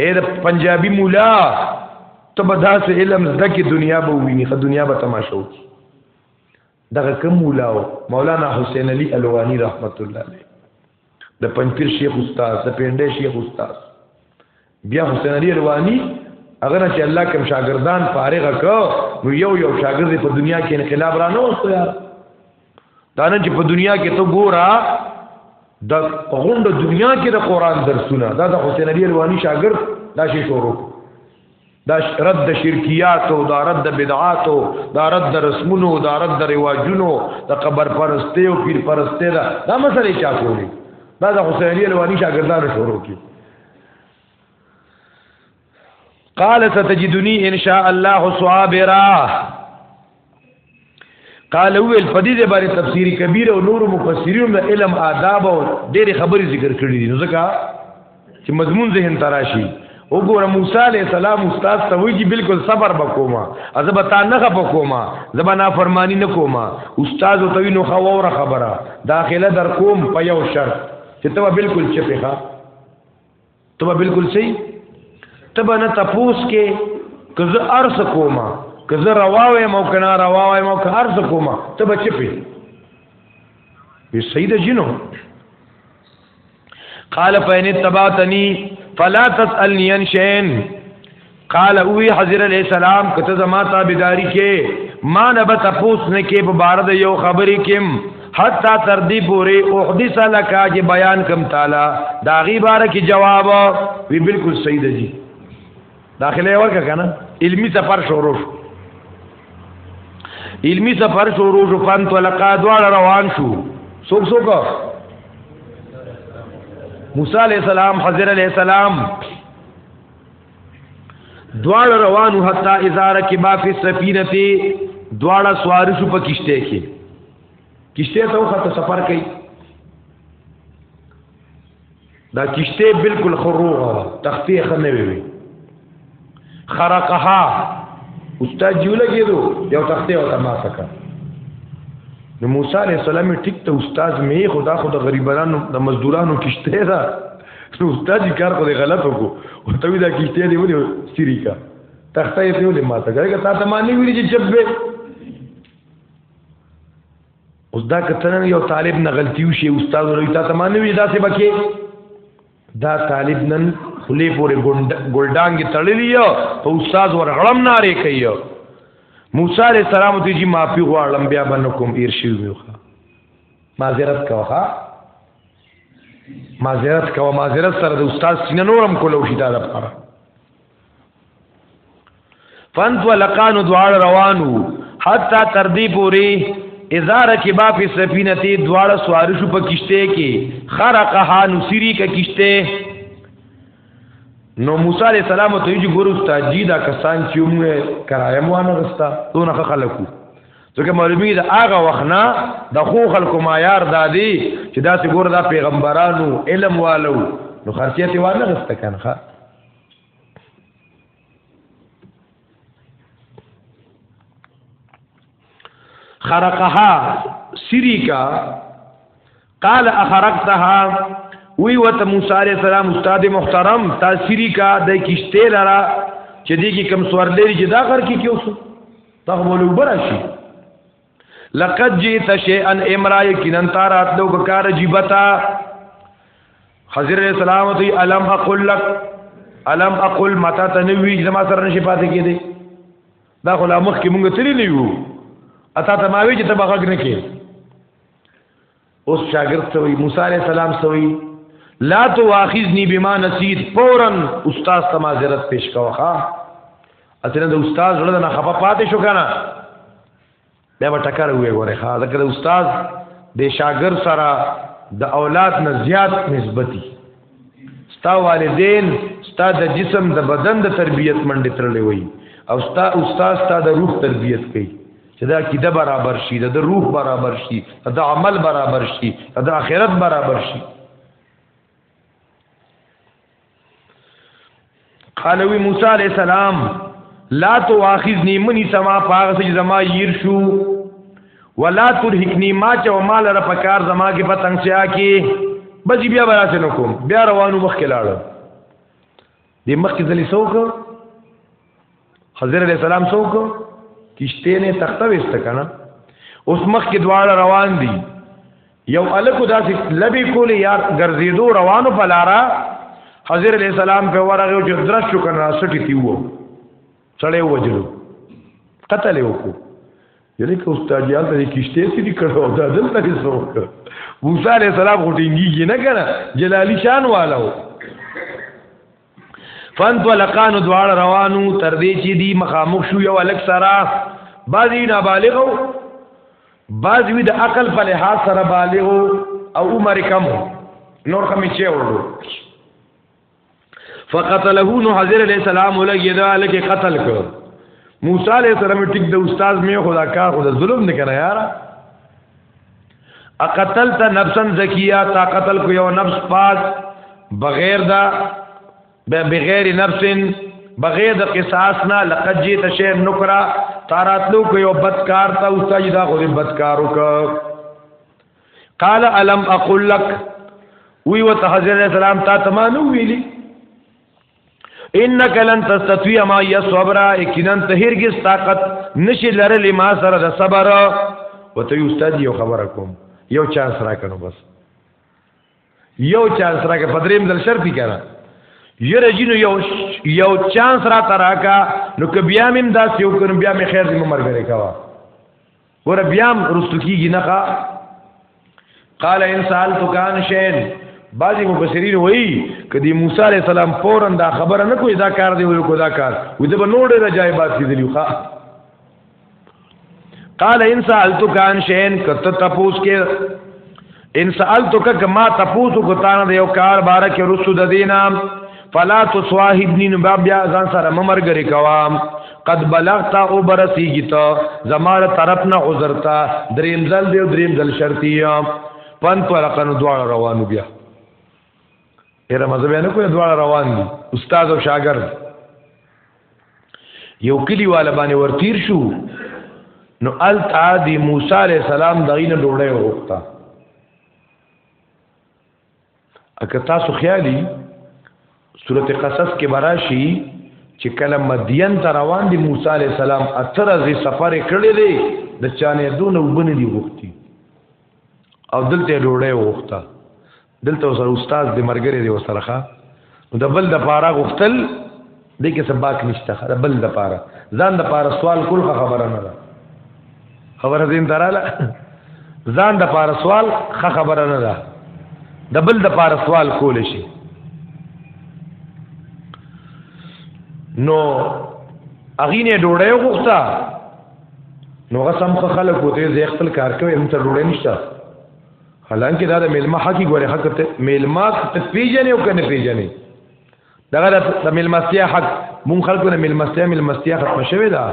اے د پنجابی مولا ته به داسې علم زده کې دنیا به ویني خو دنیا به تماشا وکړي دغه کوم مولا و مولانا حسین علی الوانی رحمت الله علیه د پنځپیر شیخ استاد د پنده شیخ استاد بیا حسین علی رواني هغه نه چې الله کوم شاګردان فارغ کړ نو یو یو شاګرد په دنیا کې انقلاب را نه وسته یار دا نه چې په دنیا کې ته ګورا د غونډه دنیا کې د قران درسونه دا د حسین علی الوانی شاګرد دا شی شروع دا رد د شرکیات او دا رد د بدعات او دا رد د رسمونو دا رد د رواجونو د قبر پرسته او پیر پرسته دا دا مسلې چا کولی دا د حسین علی الوانی شاګردانو شروع کی قال ستجدني ان شاء الله صابرا قال ویل په دې باندې تفسیری کبیر او نور مفسرین د علم آداب او ډېر خبرې ذکر کړې دي نو ځکه چې مضمون ذهن تراشي وګوره موسی علی السلام استاد ته وی چې بالکل صبر وکوما ازب تا نه غپ کوما زبا نافرمانی نه کوما استاد ته وی نو خو خبره داخله در کوم په یو شرط چې ته بالکل چپه تبا بالکل صحیح تبا نه تپوس کې کزه ارس کوما کزه رواوې مو کنا رواوې مو که ارس کوما تبا چپی وی سید جنو قال فین تباتنی فلا تسالنی ان شین قال اوی حضرت علیہ السلام کته زما تابعداری کې ما نه به تاسو نه کې په بار د یو خبرې کېم حتا تر دې پورې او حدیث لکا چې بیان کم تعالی دا غي بار کې جواب وی بالکل صحیح دی جی داخله ورکه کنه علمی سفر شروع شو علمی سفر شروع شو فن تلقا دوړ روان شو سوک سوک موسی علیہ السلام حضرت علیہ السلام دوال روانو حتا اذا رکبا فی السفینه دواړه سوار شو په کشته کې کشته ته وخت سفر کوي دا کشته بالکل خروغه تختی خنه وی خرقها استاد جوله کېدو یو تخته او تماسه کړ نو موسی علی السلام ټیک ته استاد می خدا خود غریبانو د مزدورانو کشته ده نو استاد کار کو دی غلط وکړو او ته دا کیشته دی ونی سری کا تخته یې ونی ما ته ګرګه تا ته معنی ویل چې چپ به اوس دا کتن یو طالب نه غلطی وشي استاد وروي تا ته معنی وی دا څه بکې دا طالب نن خلی پورې ګلډانګ تړلی یو په استاد ورغړم ناره کوي موسی علیہ السلام ته جی معافي غواړم بیا باندې کوم ایر شي ویوخه معذرت کوه معذرت کوه معذرت سره د استاد سینه نورم کولو شي دا لپاره فانت ولقان دوار روانو حتا تر دې پوري اذا رکبا فی سفینه تی دوار سوار شو په کشته کې خرقها نسری کا کشته نو موسی علیہ السلام ته یې ګورو استاد جی دا کسان چې موږ کرایم وانه غستا دونه خلکو ځکه معلومی دا هغه وخنا د خو خلکو معیار دادی چې دا څنګه ګور دا پیغمبرانو علم والو نو خرچیت وانه غسته کنه خرقها سری کا قال اخرقتها وی وت موسی علیہ السلام استاد محترم تاثیری کا د کشته لرا چې دې کې کم سوار لري چې دا غر کې کیوسو تغول برشی لقد جئت شيئا امرا یقینا تارات لو کار جیبتا حضرت علیہ السلام تی الم اقول لك الم اقول متا تنوی زما سره نشي پاتې کېدی دا خلا مخ کې مونږ تری نه یو اتا ته ما وی چې ته بغږ نه کې اوس شاګرد ته وی موسی علی السلام سوی لا تو واخذنی بما نسیت فورا استاد ته معذرت پیش کاوه اته د استاد ولر نه خپه پاتې شو کنه دا به ټکر وې غوړې ښا دا کړه استاد د شاګرد سره د اولاد نه زیات نسبتي ستا والدین ستا د جسم د بدن د تربیت منډه ترلې وي او ستا استاد ستا د روح تربیت کوي چې دا کیده برابر شي د روح برابر شي د عمل برابر شي د آخرت برابر شي قالوی موسی علی السلام لا تواخذنی منی سما پاغه چې زما ير شو ولا ترهقنی ما چې او مال را پکار زما کې پتنګ سیا کې بس بیا براسه نکوم بیا روانو مخ کې لاړم دې مخکې ځلې څوک حضرت علیہ السلام څوک کشته نه تخته وست کنه اوس مخکې دواړه روان دي یو الکو داسې لبی کولې یا ګرځېدو روانو په لارا حضرت علیہ السلام په ورغه چې درش شو کنه سټی تیوو سړی وجلو قتل وکړو یعنی که استاد یال ته کیشته سي دي کړو دا دلته یې سو کړ موسی عليه السلام غټینګي نه کنه جلالی شان والو فانت ولقان دوار روانو تر دې چې دی مخامخ شو یو الک سرا بازی نابالغ باز وی د عقل په لحاظ سره بالغ او عمر کم نور کمی چې ورو فقتله نو حضرت علیہ السلام ولګی دا لکه قتل کو موسی علیہ السلام ټیک د استاد می خدا کار خدا ظلم نه کنه یار اقتلت نفسا زکیه تا قتل کو یو نفس پاک بغیر دا بغیر نفس بغیر د قصاص نه لقد جیت شی نکرا تاراتلو کو یو بدکار تا استاد دا خو بدکارو کو قال الم اقول لك وی وته حضرت السلام تا تمانو ویلی انک لن تستطيع ما يصبر اكنن تهرګس طاقت نشي لرلې ما سره د صبر وته یو استاد یو خبره کوم یو چانس راکنو بس یو چانس راکه پدریم دل شرطی کړه یره جنو یو یو چانس را تراکا نو که بیا مم داس یو کړم بیا می خیر دې مرګ لري کوا ور بیا رستو کیږي نه ښا قال ان سالت کان شین بعضی مفسرین وایي کدی موسی علی السلام فورا دا خبره نه کوي دا کار دی ویل کو دا کار وي د نور ډیر عجایبات دي دی ښا قال ان سالت کان شین کته تپوس کې ان سالتک کما تفوسو کو تان د یو کار بار کې رسو د دینا فلا تصاحبنی نو بیا ځان سره ممرګری کوا قد بلغتا او برسیږي ته زماره طرف نه عذرتا دریم ځل دی دریم ځل شرطی پن پر قنو دواړه روانو بیا ډیر مزه بیان کوی دواړه روان دي استاد او شاګرد یو کلی والا باندې ورتیر شو نو التا دی موسی علی السلام دغینه ډوړې وروخته اګه تاسو خیالي سورته قصص کې براشي چې کله مدین ته روان دي موسی علی السلام اتر از سفر کړی دی د چانه دون وبنه دی وختي او دلته ډوړې وروخته دلته وسره استاد دې مرګره دې وسره ښا نو د بل د پاره غختل دې کې سباق نشته د بل د پاره ځان د پاره سوال کول خبره نه ده خبره دین دراله ځان د پاره سوال خبره نه ده د بل د پاره سوال کول شي نو اغینه ډوړې غوښتا نو غسم خلک وته زه خپل کار کوي هم ته ډوړې نشته حالانکه دا د ملما حقي ګوره حق ته ملما ته پیژنې او کنه پیژنې دغه د ملمستیا حق مون خلکو نه ملمستیا ملمستیا ختم شوه دا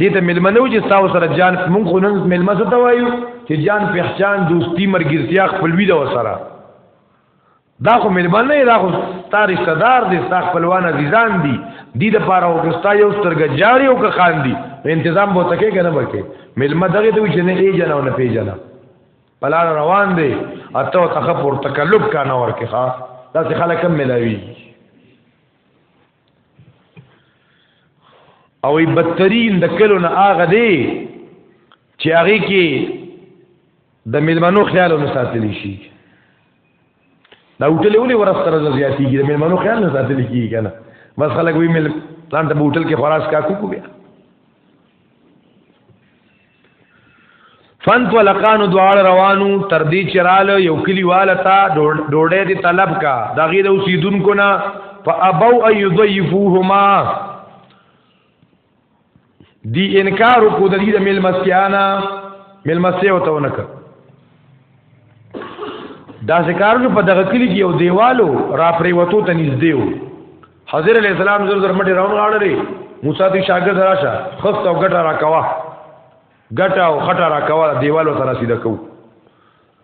دې ته ملمنو چې تاسو سره جان مون خو نن ملما څه وایو چې جان پہچان دوستی مرګرتیا خپلوي دا وسره دا خو مېلمه نه دا خو ستا رشتہ دار دی ستا خپلوان عزیزان دي دي د پاره او که ستا یو سترګه جاړي او که خان دي انتظام به تکې کنه بکې مېلمه دغه ته چې نه ایجن او نه پیجن بلار روان دی اته تخفر تکلف کا نه ورکه ها دا څه خلک هم ملاوي او ای بدترین د کلو نه اغه دی چې هغه کې د مېلمنو خیال نه ساتلی شي دا هوټل ولې ورسره زیاتېږي د مېلمنو خیال نه ساتل کېږي که نه بس خلک وایي مېل ځان ته به هوټل کې خوراک کا کوکو بیا فنت ولقانو دوال روانو تر دې چراله یو کلی والتا ډوډۍ دې طلب کا دا غیر اوسیدونکو نه فابو ايضيفوهما دی انکار کو د دې د مل مسیانا مل مسیو ته ونک دا ذکرونه په دغه کلی کې یو دیوالو را پرې وته ته نږدې وو حضرت علی السلام زر زر مټي راون غاړلې موسی دی شاګرد راشه خفت او ګټه را کوا ګټه او خټه را کوا دیوالو ته رسیدکو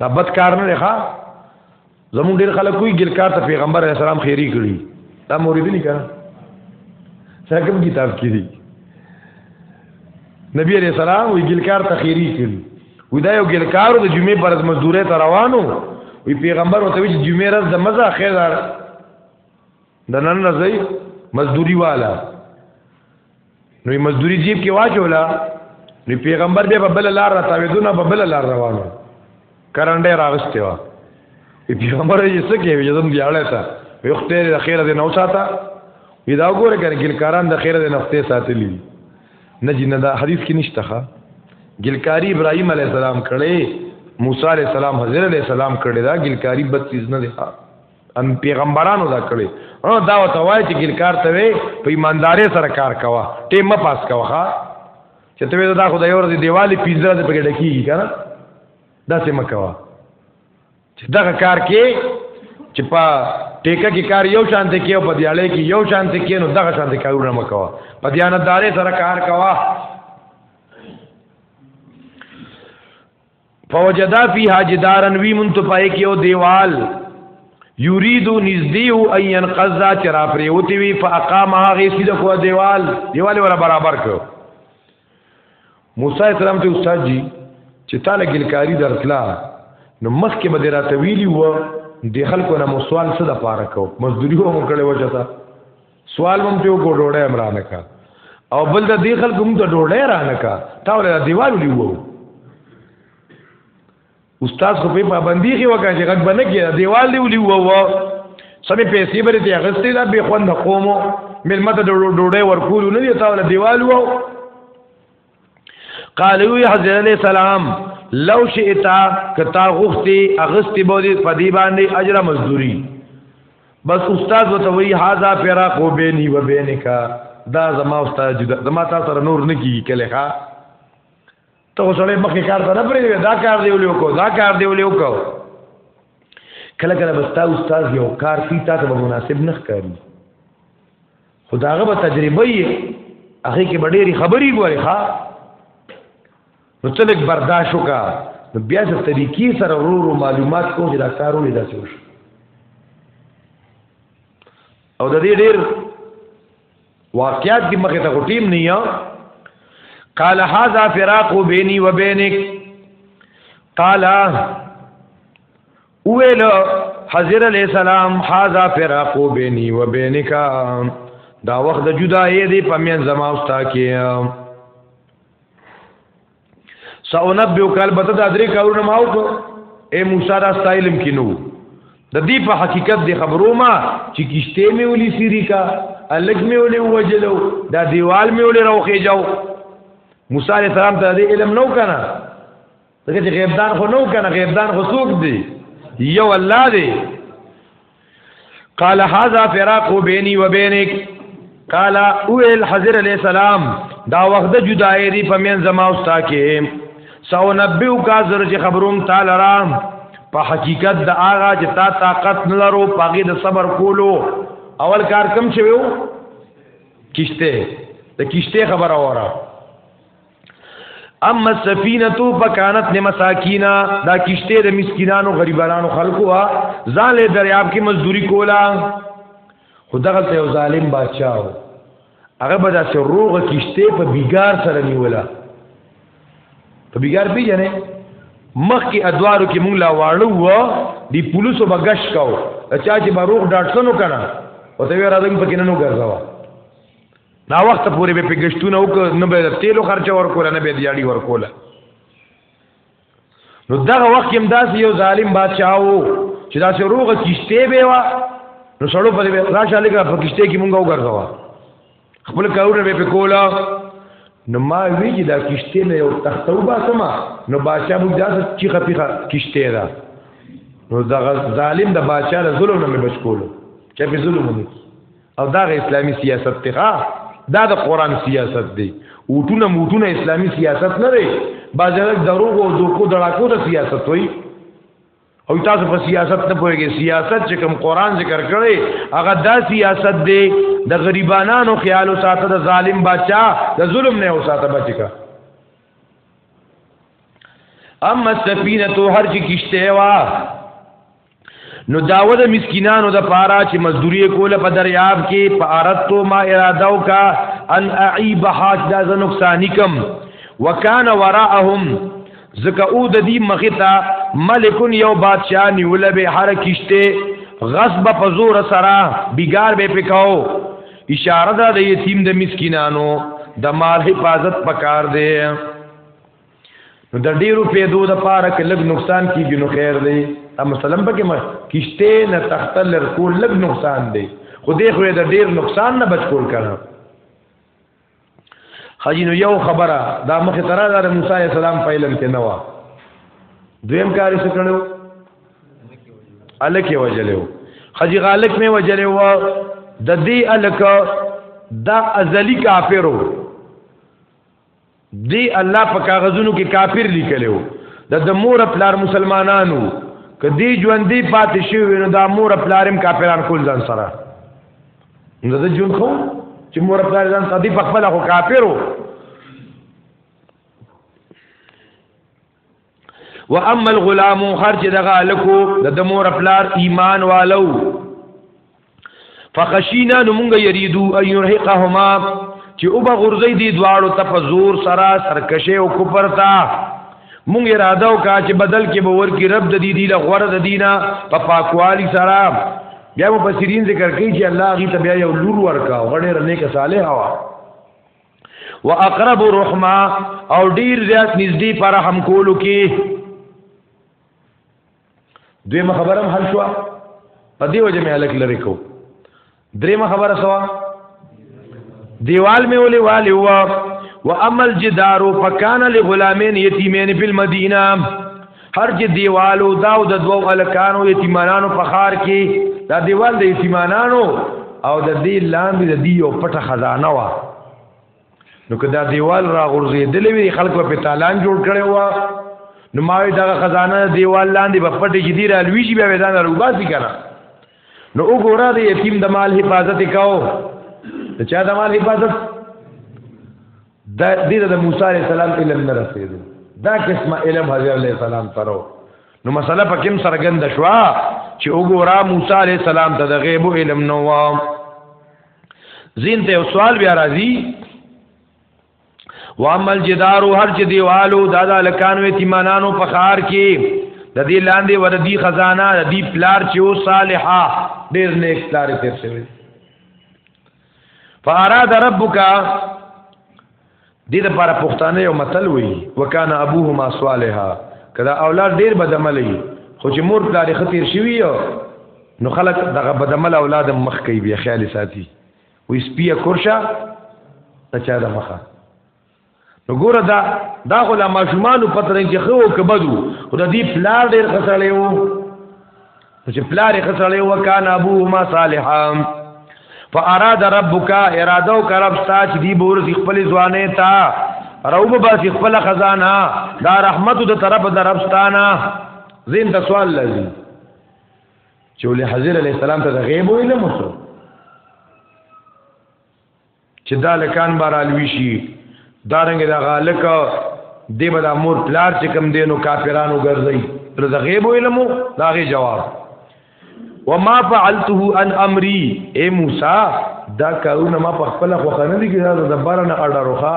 دا بد کار نه ښه زمون ډیر خلک کوئی ګل کار ته پیغمبر علی السلام خیری کړی دا مورید نه کړه څنګه کتاب کې دی نبی علیہ السلام وی ګل کار ته خیری کړی وی دا یو ګل کارو د جمعې پر ورځ مزدورې ته روانو وی پیغمبر وته چې جمعې ورځ د مزه خیر د نن راځي مزدوری والا نو مزدوری جیب کې واچولا نو پیغمبر به بل لار را تاویدونه به بل لار روانو کرانډه راغسته وا پیغمبر یې څه کې وي زم دیاله تا یو خیر د خیر د نو ساته وی دا وګوره کنه ګلکاران د خیر د نفته ساتلی نه جن دا حدیث کې نشته ښا ګلکاری ابراهیم علی السلام کړي موسی علی السلام حضرت علی السلام کړي دا ګلکاری بد چیز نه دی ښا ام پیغمبرانو دا کړی او دا وته وای چې ګل کار ته وي په ایمانداري سره کار کوا ټیم ما پاس کوا ها چې ته دا خو د یو ورځې دیوالي پیزره دې پکې ډکیږي کنه دا سم کوا چې دا کار کې چې په ټیکه کې کار یو شان ته کې او په دیاله کې یو شان ته کې نو دا شان ته کارونه مکوا په دیانتداري سره کار کوا فوجدا فیها جدارن وی منت پای کې او دیوال یریدو نزدیو این قزا چرا پریوتی وی فاقام هغه سید کو دیوال دیوال ور برابر کړو موسی سلام ته استاد جی چې تعالی ګلکاری درتلا نو مخ کې بدرا تویلی و د خلکو نه مسوال څه د پاره کو مزدوری هم کړي وجه تا سوال مم ته کو ډوړې امرانه کا او بل د دې خلکو موږ ته ډوړې رانه کا تا ول دیوال ولې وو استاد خو په پابندی کې وکړ چې غږ بنه کې دیوال دی ولې وو سمې پیسې بری ته غستې دا به خوند قومو ملمت د ډوړې ورکول نه دی تا ول دیوال وو قال وی حضرت علیہ السلام لو شئتا کتا غفتی اغستی بودی پدی باندې اجر مزدوری بس استاد وته وی هاذا فراق بینی و بینک دا زما استاد جدا زما تا سره نور نه کیږي کله ښا ته وسړې مخې کار ته نه پرې دا کار دی ولیو کو دا کار دی ولیو کو کله کله بس تا استاد یو کار کی تا ته مناسب نه ښکاری خداغه به تجربه یې هغه کې ډېری خبرې ګوري ښا نو تلک برداشت وکا نو بیا د طریقې سره ورو معلومات کو چې دا کارونه داسې وشو او د دې ډېر واقعات کې مخه ته ټیم نه یا قال هذا فراق بيني وبينك قال ویل حضرت علی السلام هاذا فراق بیني و بینک دا وخت د جدای دی په مین زما اوستا کې سونبیو کال بته د درې کارونه ما وکړو اے موسی را سایلم کینو د دې په حقیقت د خبرو ما چې کشته مې ولي سری کا الګ مې ولي وجلو دا دیوال مې ولي روخې جاو موسی علیہ السلام ته دې علم نو کنه دغه چې غیب دان خو نو کنه غیب دان خو څوک دی یو الله دی قال هذا فراق بيني وبينك قال او الحضر عليه السلام دا وخت د جدای دی په من زما اوستا کې سو نبیو کا زر چې خبروم تعالی را په حقیقت د آغا چې تا طاقت نه لرو پاګه د صبر کولو اول کار کم شویو کشته د کشته خبره وره اما السفینه تو فکانت لمساکینا دا کشته د مسکینانو غریبانو خلقو وا ځان له دریاب کې مزدوری کولا خدغه ته یو ظالم بادشاہ هغه به داسې روغه کشته په بیګار سره نیولا په بیګار پیژنې مخ کې ادوارو کې مونږ لا واړو و دی پولیسو بغش کاو چا چې باروغ ډاټسنو کړه او ته وی راځم پکې ننو ګرځاوه دا وخت پورې به پګشتونه وک نه به تیلو خرچه ورکول نه به دیاړي ورکول نو دغه وخت هم داس یو ظالم بادشاہ وو چې داسې روغه کیشته به وا نو سړو په دې راشه لګا په کیشته کې مونږ وګرځوا خپل کارونه به کولا نو ما وی چې دا کیشته نه یو تختو با سما نو بادشاہ مو داسې چې خپیخه کیشته دا نو دا ظالم د بادشاہ له ظلم نه بچ کولو چې په ظلم نه او دا غ اسلامی سیاست ته ښا دا د قران سیاست دی وټونه موټونه اسلامی سیاست نه دی بازار دروغ او دوکو دړاکو د سیاست وای او تاسو په سیاست نه پوهیږئ سیاست چې کوم قران ذکر کړي هغه دا سیاست دی د غریبانو خیال ساته د ظالم بچا د ظلم نه او ساته بچکا اما السفینه هر چې کشته وا نو داود مسکینانو د پارا چې مزدوری کوله په دریاب کې په ارتو ما اراده وکا ان اعيب حاج دا ز نقصان کم وکان وراءهم زکه او د دې مختا ملک یو بادشاہ نیول به هر کشته غصب په زور سره بیګار به پکاو اشاره ده د یتیم د مسکینانو د مال حفاظت پکار دی نو د ډیرو پیدو د پاره کې لږ نقصان کیږي نو خیر دی دا مثلا به کې کشته نه تخته لر کول لږ نقصان دی خو دې خو د ډیر نقصان نه بچ کول کړه حاجی نو یو خبره دا مخه تر دا موسی علی السلام په علم کې نه و دویم کار یې کړو الکه وجلو حاجی غالک می وجلو و د دې الکه دا ازلی کافرو دی الله په کاغذونو کې کافر لیکلو د د مور پلار مسلمانانو که دی ژوندې پاتې شوی نو دا مور پلارم کافران کول ځان سره نو د جون خو چې مور پلار ځان صدی په خپل خو کافرو و اما الغلام خرج دغه لکو د دمور پلار ایمان والو فخشینا نو مونږ یریدو ان یرهقهما چې او به غرزی دی دواړو ته په زور سره سرکشه او کوپر تا مونږ اراده وکا چې بدل کې به ور کې رب د دې دی له غور د دینا په پاکوالی سره بیا مو پسیرین ذکر کوي چې الله غي ته بیا یو لور ورکا غړې رنه کې صالح هوا واقرب رحمه او ډیر زیات نږدې پر هم کولو کې دوی خبرم حل شو په دې وجه مې الک لری کو درې خبره سوا دیوال مې ولې والي هوا وامل جدارو فکان لغلامین یتیمین فی المدینه هر چې دیوالو دا او د دوو الکانو یتیمانانو په خار کې دا دیوال د یتیمانانو او د دې لاندې د دې یو پټه خزانه وا نو که دا دیوال را غورځېدلې وي خلکو په تالان جوړ کړي وا نو ما دا خزانه دیوال لاندې په پټه کې دی را لويږي بیا ودان روباسي کنه نو وګوره د یتیم د مال حفاظت وکاو چې دا مال حفاظت دا دې د موسی عليه السلام علم نه رسیدو دا قسمه علم حضرت عليه السلام ترو نو مسله په کوم سرګند شو چې وګورا موسی عليه السلام ته د غیب علم نو و زین ته سوال بیا راځي وامل جدارو هر چې دیوالو دادا لکانو یتیمانانو په خار کې د دې لاندې ور دي خزانه د دې پلار چې او صالحا ډېر نیک پلار تیر شوی فاراد ربک دې د پاره پښتانه یو متل وی وکانه ابوهما صالحا کدا اولاد ډیر بدعملی خو چې مور پلار یې خطر شوی نو خلک دغه بدعمل اولاد مخ کوي بیا خیال ساتي وې سپیه کورشه ته چا د مخه نو ګوره دا دا خو لا ماشومانو پتر کې خو کبدو خو د دې پلار ډېر خسړې وو چې پلار یې خسړې وو کان ابو ما صالحا فاراد ربک اراده او کرب ساج دی بور ذی خپل ځوانه تا روب با ذی خپل خزانه دا رحمت د طرف د ربستانه زین ته سوال لازم چې ولې حضرت علی السلام ته غیب ویل مو چې دا لکان بار الوی شي دارنګ دا غالک دی به د مور پلار چې کم دینو کافرانو ګرځي تر د غیب علم دا غي جواب وما فعلته ان امري اے موسی دا کارونه ما په خپل خو خنه دي کې دا د بارنه اړه روخه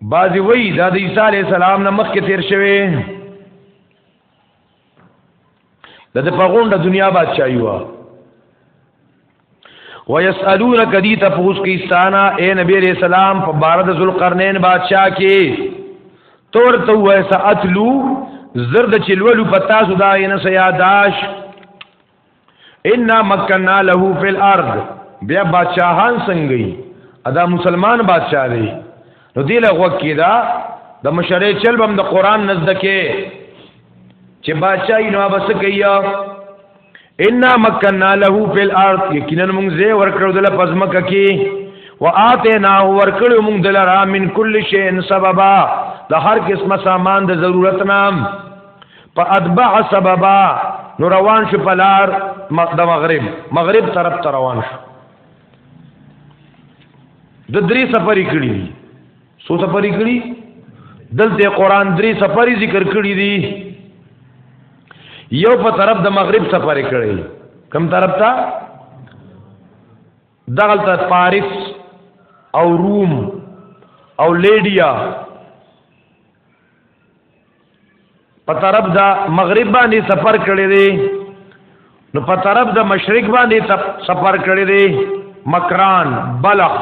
بعضی وی دا د عیسی علی السلام نه مخکې تیر شوی د د پغونډه دنیا بادشاہي وا ويسالونک دی ته پوښت کی ستانا اے نبی علیہ السلام په بار د ذوالقرنین بادشاہ کې تور تو ویسا اتلو زرد چلولو پتا سودا ینه سیاداش ان مکننا له فی الارض بیا بادشاہان څنګه ادا مسلمان بادشاہ دی نو دی له وخت کې دا د مشری چل بم د قران نزد کې چې بادشاہی نو بس کیا ان مکننا له فی الارض یقینا موږ زه ورکړو دل پزمک کې واتینا ورکړو موږ دل را من کل شی سببا د هر قسمه سامان د ضرورت نام په اتبع سببا نو روان شو په لار د مغرب مغرب طرف ته روان شو د درې سفرې کړي دي څو سفرې کړي دلته قران درې سفرې ذکر کړي دي یو په طرف د مغرب سفرې کړي کم طرف ته دغلته فارس او روم او لیډیا په طرف دا مغرب باندې سفر کړی دی نو په طرف د مشرق باندې سفر کړی دی مکران بلخ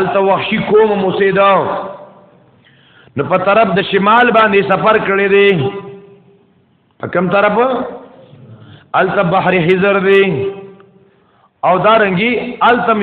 الته وحشي قوم موسیدا نو په طرف د شمال باندې سفر کړی دی په کوم طرف الته بحر حزر دی او دارنګي التم